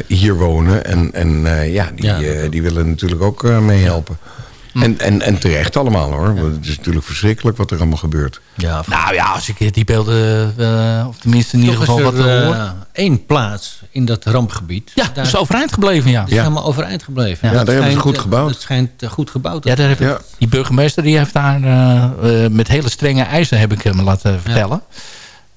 hier wonen. En, en ja, die, die willen natuurlijk ook eh, meehelpen. Hm. En, en, en terecht allemaal hoor. Want Het is natuurlijk verschrikkelijk wat er allemaal gebeurt. Ja, nou ja, als ik die beelden... eh, of tenminste in ieder geval wat er, eh, eh, hoor. één plaats in dat rampgebied. Ja, is overeind gebleven, ja. Dat is helemaal overeind gebleven. Ja, Dat daar hebben ze goed eh, gebouwd. Het schijnt eh, goed gebouwd. te Ja, daar heb ik, die burgemeester die heeft daar eh, eh, met hele strenge eisen, heb ik hem laten vertellen,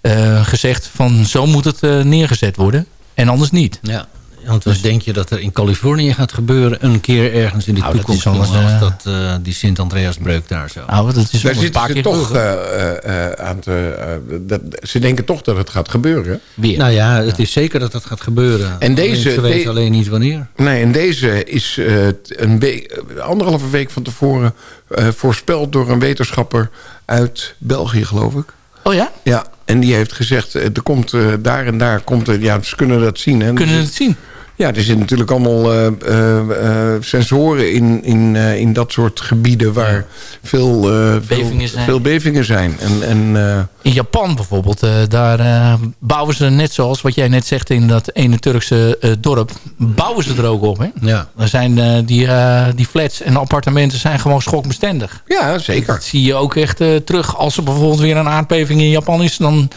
eh, gezegd van zo moet het eh, neergezet worden en anders niet. Ja, want wat denk je dat er in Californië gaat gebeuren... een keer ergens in de dat toekomst... is alles, jongen, als eh, dat, eh, die Sint-Andreasbreuk daar zo. Nou, dat is Daar zitten ze toch eh, eh, eh, aan te... eh, dat, ze denken toch dat het gaat gebeuren. Weer. Nou ja, het is zeker dat dat gaat gebeuren. En deze- Ze weten de- alleen niet wanneer. Nee, en deze is eh, een week, eh, anderhalve week van tevoren eh, voorspeld door een wetenschapper uit België, geloof ik. Oh ja? Ja, en die heeft gezegd, eh, er komt eh, daar en daar komt er, ja, ze kunnen dat zien. Hè? Kunnen Dus- het zien? Ja, er zitten natuurlijk allemaal eh, eh, eh, sensoren in, in, eh, in dat soort gebieden waar veel, eh, Bevingen veel, bevingen zijn. En, en, eh, In Japan bijvoorbeeld, eh, daar bouwen ze net zoals wat jij net zegt in dat ene Turkse eh, dorp, bouwen ze er ook op. Hè? Ja. Er zijn, eh, die, eh, die flats en appartementen zijn gewoon schokbestendig. ja, zeker. Dat zie je ook echt eh, terug. Als er bijvoorbeeld weer een aardbeving in Japan is... dan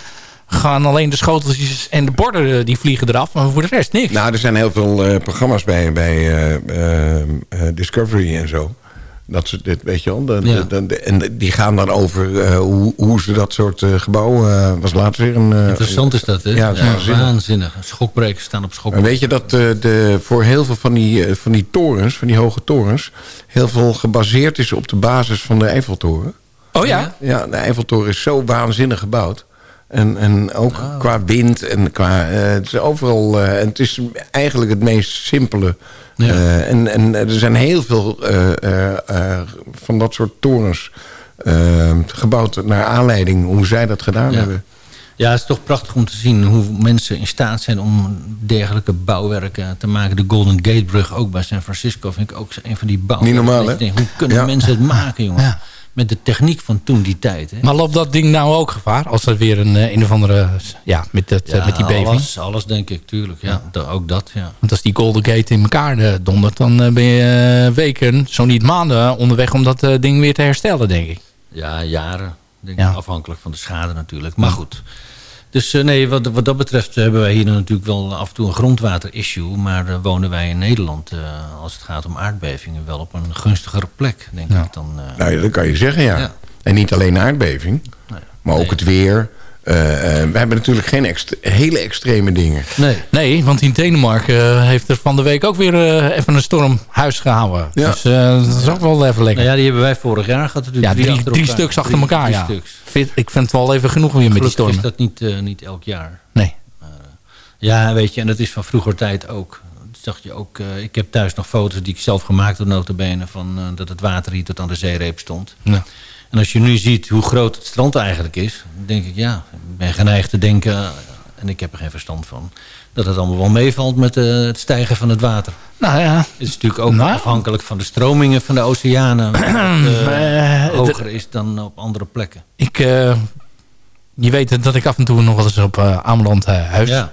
gaan alleen de schoteltjes en de borden eh, die vliegen eraf. Maar voor de rest niks. Nou, er zijn heel veel eh, programma's bij, bij eh, Discovery en zo. Dat ze dit, weet je wel. de- Ja. de- de- en die gaan dan over eh, hoe, hoe ze dat soort eh, gebouwen... eh, was laatst weer een... eh, Interessant is dat, hè? Ja, dat is waanzinnig. waanzinnig. Schokbrekers staan op En schokbrekers. weet je dat eh, de, voor heel veel van die, van die torens, van die hoge torens... heel veel gebaseerd is op de basis van de Eiffeltoren? Oh ja? Ja, de Eiffeltoren is zo waanzinnig gebouwd. En, en ook Oh. qua wind en qua... eh, het is overal... eh, en het is eigenlijk het meest simpele. Ja. Eh, en, en er zijn heel veel eh, eh, eh, van dat soort torens... gebouwd naar aanleiding hoe zij dat gedaan Ja. hebben. Ja, het is toch prachtig om te zien hoe mensen in staat zijn om dergelijke bouwwerken te maken. De Golden Gate Brug ook bij San Francisco vind ik ook een van die bouwwerken. Niet normaal, hè? Hoe kunnen Ja. mensen het maken, jongen? Ja. Met de techniek van toen die tijd. Hè? Maar loopt dat ding nou ook gevaar? Als er weer een, eh, een of andere... Ja, met, dat, eh, met die beving. Alles, alles denk ik, tuurlijk. Ja, Da- ook dat, ja. Want als die Golden Gate in elkaar eh, dondert... dan ben je weken, zo niet maanden... onderweg om dat ding weer te herstellen, denk ik. Ja, jaren. Denk Ja. ik, afhankelijk van de schade natuurlijk. Maar goed. Dus eh, nee, wat, wat dat betreft hebben wij hier natuurlijk wel af en toe een grondwater-issue. Maar eh, wonen wij in Nederland, eh, als het gaat om aardbevingen, wel op een gunstigere plek, denk ik. Dan, eh, Nou ja, dat kan je zeggen, ja. Ja. En niet alleen aardbeving, maar ook het weer. Eh, eh, we hebben natuurlijk geen ext- hele extreme dingen. nee. Nee, want in Denemarken eh, heeft er van de week ook weer eh, even een storm huis gehouden. Ja. Dus eh, dat is ook wel even lekker. Nou ja, die hebben wij vorig jaar gehad. natuurlijk. Ja, drie, achter drie elkaar. stuks achter Drie- elkaar, drie ja. stuks. Vind- ik vind het wel even genoeg weer met die Gelukkig is stormen. dat niet, eh, niet elk jaar. Nee. Ja, weet je, en dat is van vroeger tijd ook. zag je ook... eh, ik heb thuis nog foto's die ik zelf gemaakt heb, notabene... van eh, dat het water hier tot aan de zeereep stond. Ja. En als je nu ziet hoe groot het strand eigenlijk is... dan denk ik, ja, ik ben geneigd te denken... eh, en ik heb er geen verstand van... dat het allemaal wel meevalt met eh, het stijgen van het water. Nou ja. Het is natuurlijk ook Nou. afhankelijk van de stromingen van de oceanen... eh, hoger is dan op andere plekken. Ik, je weet dat ik af en toe nog wel eens op Ameland huis. Ja.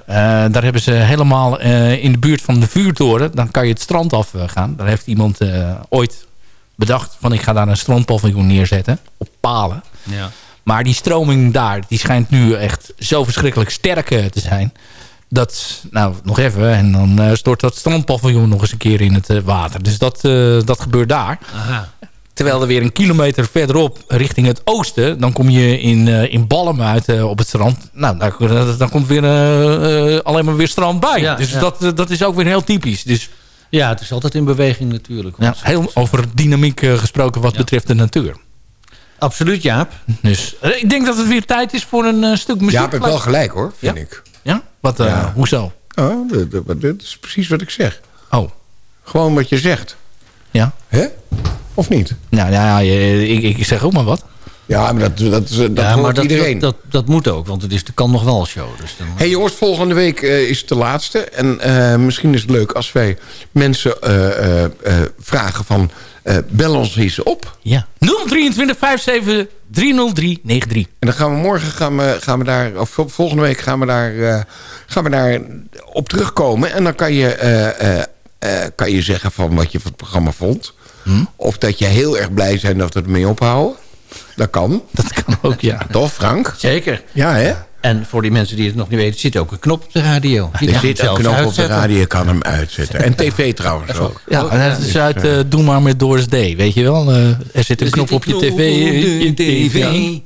Daar hebben ze helemaal in de buurt van de vuurtoren. Dan kan je het strand af eh, gaan. Daar heeft iemand ooit bedacht van ik ga daar een strandpaviljoen neerzetten. Op palen. Ja. Maar die stroming daar, die schijnt nu echt zo verschrikkelijk sterk eh, te zijn. Dat, nou, nog even. En dan eh, stort dat strandpaviljoen nog eens een keer in het eh, water. Dus dat, dat gebeurt daar. Aha. Terwijl er weer een kilometer verderop richting het oosten... dan kom je in, eh, in Balm uit op het strand. Nou, daar, daar komt weer alleen maar weer strand bij. Ja, dus ja. Dat, dat is ook weer heel typisch. Dus Ja, het is altijd in beweging natuurlijk. ja, heel over dynamiek eh, gesproken wat betreft de natuur. Absoluut, Jaap. Dus eh, ik denk dat het weer tijd is voor een eh, stuk muziek. Ja, heb ik wel gelijk hoor, vind Ja? ik. Ja? Wat, eh, Ja. Hoezo? Oh, dat is precies wat ik zeg. Oh. Gewoon wat je zegt. Ja? Hè? Of niet? Nou ja, je- ik, ik zeg ook maar wat. Ja, maar dat, dat, dat ja, hoort maar dat, iedereen. Dat, dat, dat moet ook, want het is de Kan Nog Wel show. Dus dan... hey jongens, volgende week eh, is het de laatste. En eh, misschien is het leuk als wij mensen eh, vragen van... bel ons eens op. Ja. 023 57 30393. En dan gaan we morgen gaan we, gaan we daar, of vol- volgende week gaan we daar, gaan we daar op terugkomen. En dan kan je, kan je zeggen van wat je van het programma vond. Hm? Of dat je heel erg blij bent dat we ermee ophouden. Dat kan. Dat kan ook, ja. Toch, Frank? Zeker. Ja, hè? En voor die mensen die het nog niet weten, zit ook een knop op de radio. Die Er zit een knop op de radio, kan hem uitzetten. En tv trouwens ook. Ja, en het is uit eh, Doe maar met Doris D. Weet je wel? Eh, er zit een knop op je tv. je tv. Ja.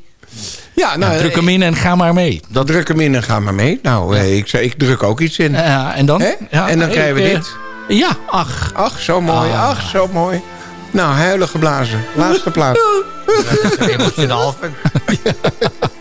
Ja, nou, druk hem in en ga maar mee. Dat druk hem in en ga maar mee. Nou, eh, ik, ik druk ook iets in. Ja, en dan? Ja, en dan krijgen we eh, dit. Ja, ach. Ach, zo mooi. Ah. Ach, zo mooi. Nou, huilen geblazen. Laatste plaats. Emotionaal.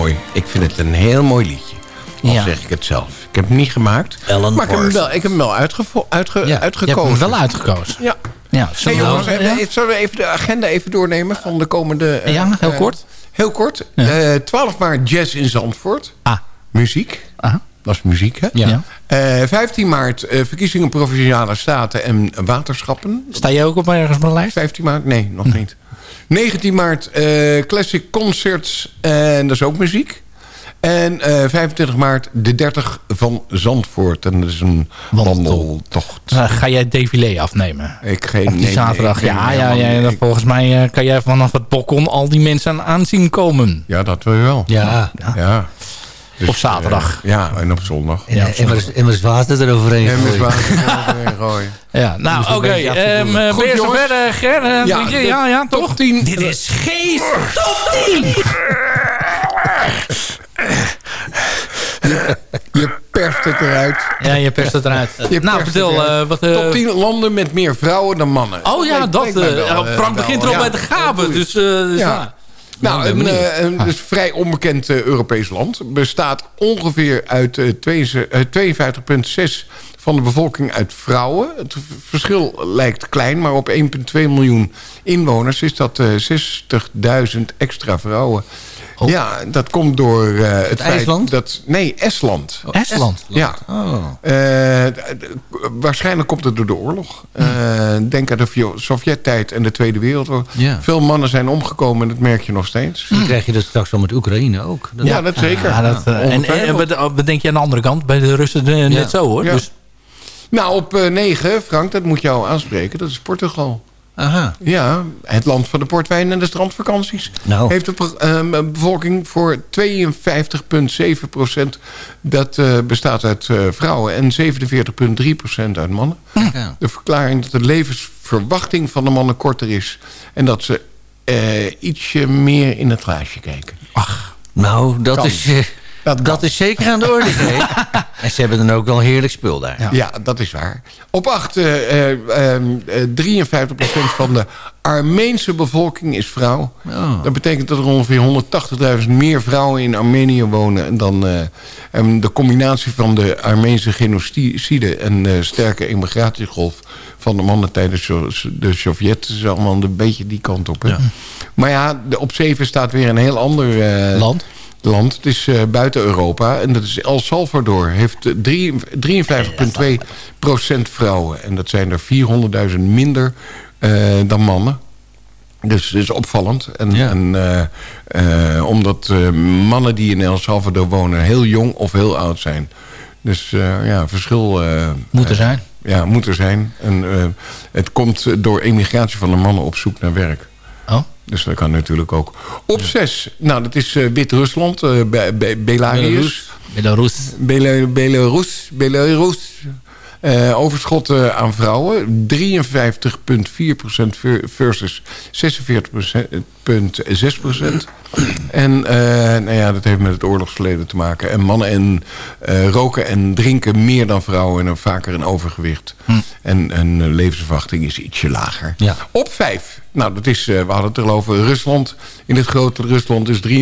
mooi. Ik vind het een heel mooi liedje. Al Ja. zeg ik het zelf. Ik heb hem niet gemaakt. Ellen maar ik heb hem wel, ik heb hem wel uitgevo- uitge- Ja, je hebt uitgekozen. hem wel uitgekozen. Ja. Ja, zullen jongens, hebben- ja? zullen we even de agenda even doornemen van de komende... eh, Ja, heel eh, kort. Heel kort. Eh, 12 maart jazz in Zandvoort. Ah. Muziek. Dat is muziek, hè? Ja. Eh, 15 maart eh, verkiezingen Provinciale Staten en Waterschappen. Sta je ook op ergens op mijn lijst? 15 maart? Nee, nog niet. 19 maart eh, Classic Concerts. En dat is ook muziek. En eh, 25 maart de 30 van Zandvoort. En dat is een wandeltocht. Dan ga jij het défilé afnemen. Ik geen, Op die nee, zaterdag. nee, ja, ja, ja, niet- volgens mij eh, kan jij vanaf het balkon al die mensen aanzien komen. Ja, dat wil je wel. Ja. ja. Dus, Op zaterdag. eh, ja, en op zondag. En, en, maar- en maar water eroverheen En met gooien. water eroverheen gooien. Ja, nou een oké. af te ehm, eh, ben je jongens. zover, eh, Ger? Eh, Ja, je? ja, ja, top toch? 10. Dit is geest. Top 10! Je perst het eruit. Ja, je perst het eruit. Je nou, vertel eh, wat... eh, Top 10 landen met meer vrouwen dan mannen. Oh ja, dat. eh, ja, eh, Frank begint er al ja. bij te gapen. Dus, eh, dus Ja. Nou, ben een, eh, een dus vrij onbekend eh, Europees land. Bestaat ongeveer uit twee- eh, 52,6 van de bevolking uit vrouwen. Het verschil lijkt klein, maar op 1,2 miljoen inwoners... is dat eh 60.000 extra vrouwen. Ja, dat komt door eh, het feit IJsland? dat... Nee, Estland. Estland. Ja. Oh. Eh, waarschijnlijk komt het door de oorlog. Eh, denk aan de Sovjet-tijd en de Tweede Wereldoorlog. Ja. Veel mannen zijn omgekomen en dat merk je nog steeds. Dan krijg je dat straks wel met Oekraïne ook. Dat- Ja, dat zeker. Ja, dat, en, en, wat, wat denk je aan de andere kant? Bij de Russen net Ja. zo hoor. Ja. Dus, Nou, op 9, Frank, dat moet jou aanspreken. Dat is Portugal. Aha. Ja, het land van de portwijn en de strandvakanties. Nou. Heeft een eh, een bevolking voor 52,7 procent. Dat eh, bestaat uit eh, vrouwen. En 47,3 procent uit mannen. Ja. De verklaring dat de levensverwachting van de mannen korter is. En dat ze eh, ietsje meer in het glaasje kijken. Nou, dat Kan. is, eh, Dat dat, is zeker aan de orde en ze hebben dan ook wel heerlijk spul daar. Ja. dat is waar. Op 8, eh, eh, eh, 53% van de Armeense bevolking is vrouw. Oh. Dat betekent dat er ongeveer 180.000 meer vrouwen in Armenië wonen. Dan en de combinatie van de Armeense genocide en de sterke immigratiegolf van de mannen tijdens de Sovjet is allemaal een beetje die kant op. Hè? Maar ja, op 7 staat weer een heel ander eh, Land? Land. Het is eh, buiten Europa. En dat is El Salvador. Heeft eh, drie- 53,2 procent vrouwen. En dat zijn er 400.000 minder eh, dan mannen. Dus dat is opvallend. En, Ja. en, eh, eh, omdat eh, mannen die in El Salvador wonen heel jong of heel oud zijn. Dus eh, ja, verschil... eh, Moet er eh, zijn. Ja, moet er zijn. En eh, het komt door emigratie van de mannen op zoek naar werk. Oh. Dus dat kan natuurlijk ook. Op zes, nou dat is eh, Wit-Rusland, eh, Be- Be- Belarus. Belarus. Bela- Belarus. Belarus. Eh, overschot eh, aan vrouwen. 53,4% ver- versus 46,6%. En eh, nou ja, dat heeft met het oorlogsverleden te maken. En mannen en, roken en drinken meer dan vrouwen... en vaker een overgewicht. En, en eh, levensverwachting is ietsje lager. Ja. Op vijf. Nou, dat is, we hadden het er al over Rusland. In het grote Rusland is 53,7%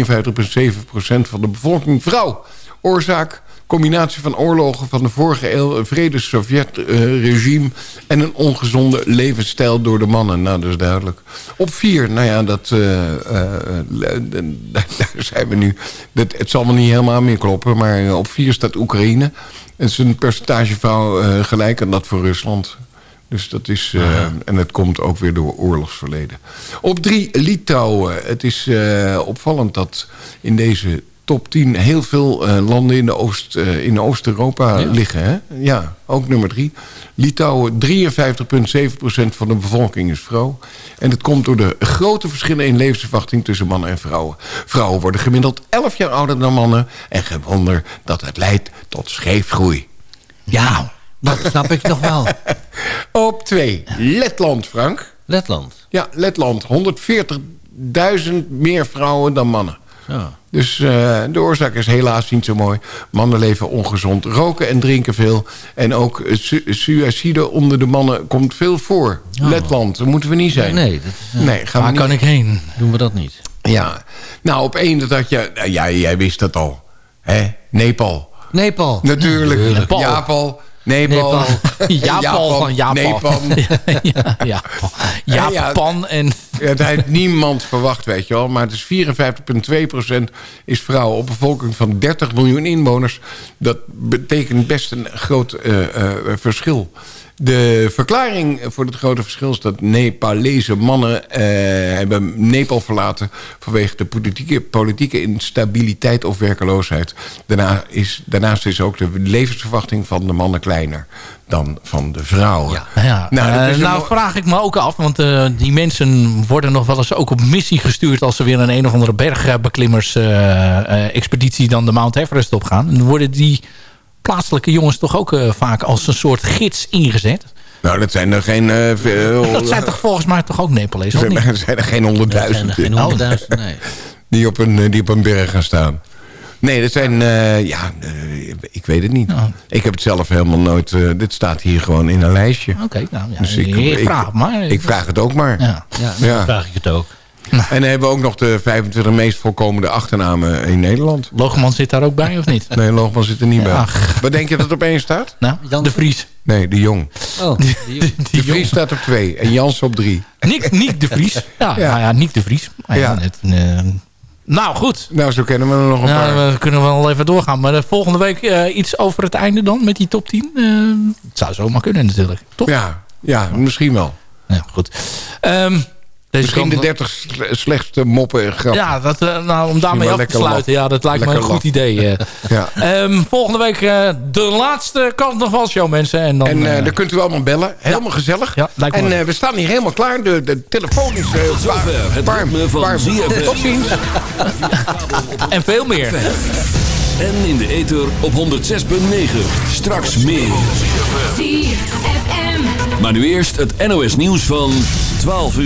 van de bevolking vrouw. Oorzaak, combinatie van oorlogen van de vorige eeuw... een vredes Sovjet-regime... en een ongezonde levensstijl door de mannen. Nou, dat is duidelijk. Op vier, nou ja, dat, eh, eh, eh, daar zijn we nu. Dat, het zal me niet helemaal meer kloppen... maar eh, op vier staat Oekraïne. Het is een eh, gelijk aan dat voor Rusland... Dus dat is, eh, en het komt ook weer door oorlogsverleden. Op drie, Litouwen. Het is eh, opvallend dat in deze top 10 heel veel eh, landen in, de Oost, eh, in Oost-Europa liggen. Hè? Ja, ook nummer drie. Litouwen, 53,7% van de bevolking is vrouw. En het komt door de grote verschillen in levensverwachting tussen mannen en vrouwen. Vrouwen worden gemiddeld 11 jaar ouder dan mannen. En geen wonder dat het leidt tot scheefgroei. Ja, dat snap ik nog wel. Op twee, Letland, Frank. Letland. Ja, Letland. 140.000 meer vrouwen dan mannen. Zo. Dus eh, de oorzaak is helaas niet zo mooi. Mannen leven ongezond, roken en drinken veel. En ook su suïcide onder de mannen komt veel voor. Letland, dat moeten we niet zijn. Nee, dat is, eh, nee gaan we Waar kan ik heen? doen we dat niet. Ja. Nou, op één dat had je... nou, Ja, jij wist dat al. hè? Nepal. Nepal. Natuurlijk. Nepal. Japal. Nepal. Japal van Japan. Nepal. ja, Japan. Japan en... Ja, dat heeft niemand verwacht, weet je wel. Maar het is 54,2% is vrouw op een bevolking van 30 miljoen inwoners. Dat betekent best een groot eh, eh, verschil. De verklaring voor het grote verschil is dat Nepalese mannen eh, hebben Nepal verlaten vanwege de politieke, politieke instabiliteit of werkeloosheid. Daarna is, daarnaast is ook de levensverwachting van de mannen kleiner dan van de vrouwen. Ja, Nou, nou, een nou vraag ik me ook af, want eh, die mensen worden nog wel eens ook op missie gestuurd als ze weer een een of andere bergbeklimmers eh, eh, expeditie dan de Mount Everest opgaan. Dan worden die plaatselijke jongens toch ook eh, vaak als een soort gids ingezet. Nou, dat zijn er geen... eh, veel- Dat zijn toch volgens mij toch ook Nepalees, of zijn, niet? er zijn er geen honderdduizend. Geen Oh. honderdduizend, nee. Die op een, eh, die op een berg gaan staan. Nee, dat zijn... eh, ja, eh, ik weet het niet. Ik heb het zelf helemaal nooit... eh, dit staat hier gewoon in een lijstje. Oké, nou ja, Dus ik, vraag het maar. Ik vraag het ook maar. Ja. Ja, Ja. dan vraag ik het ook. En dan hebben we ook nog de 25 meest voorkomende achternamen in Nederland. Logeman zit daar ook bij, of niet? Nee, Loogman zit er niet bij. Ach. Wat denk je dat op één staat? Nou, de Vries. Nee, de Jong. Oh, die, De Vries staat op twee en Jans op drie. Niek, Niek de Vries. Ja, Ja. Nou ja Niek de Vries. Maar ja, eh, nou goed. Nou, zo kennen we er nog een Ja, paar. we kunnen wel even doorgaan. Maar eh, volgende week eh, iets over het einde dan met die top 10. Eh, het zou zomaar kunnen natuurlijk. Toch? Ja, ja, misschien wel. Ja, goed. Ehm, deze Misschien de kant- 30 sle- slechtste moppen en grappen. Ja, dat, eh, nou, om daarmee af te sluiten. Ja, dat lijkt me een goed idee. eh. Ja. Ehm, volgende week eh, de laatste carnavalshow, mensen. En dan, En dan kunt u allemaal bellen. Helemaal gezellig. Ja, lijkt me en eh, we staan hier helemaal klaar. De, de telefoon is zover het warm. van warm. ZFM. Tot ziens. en veel meer. En in de ether op 106.9. Straks meer. Maar nu eerst het NOS nieuws van 12 uur.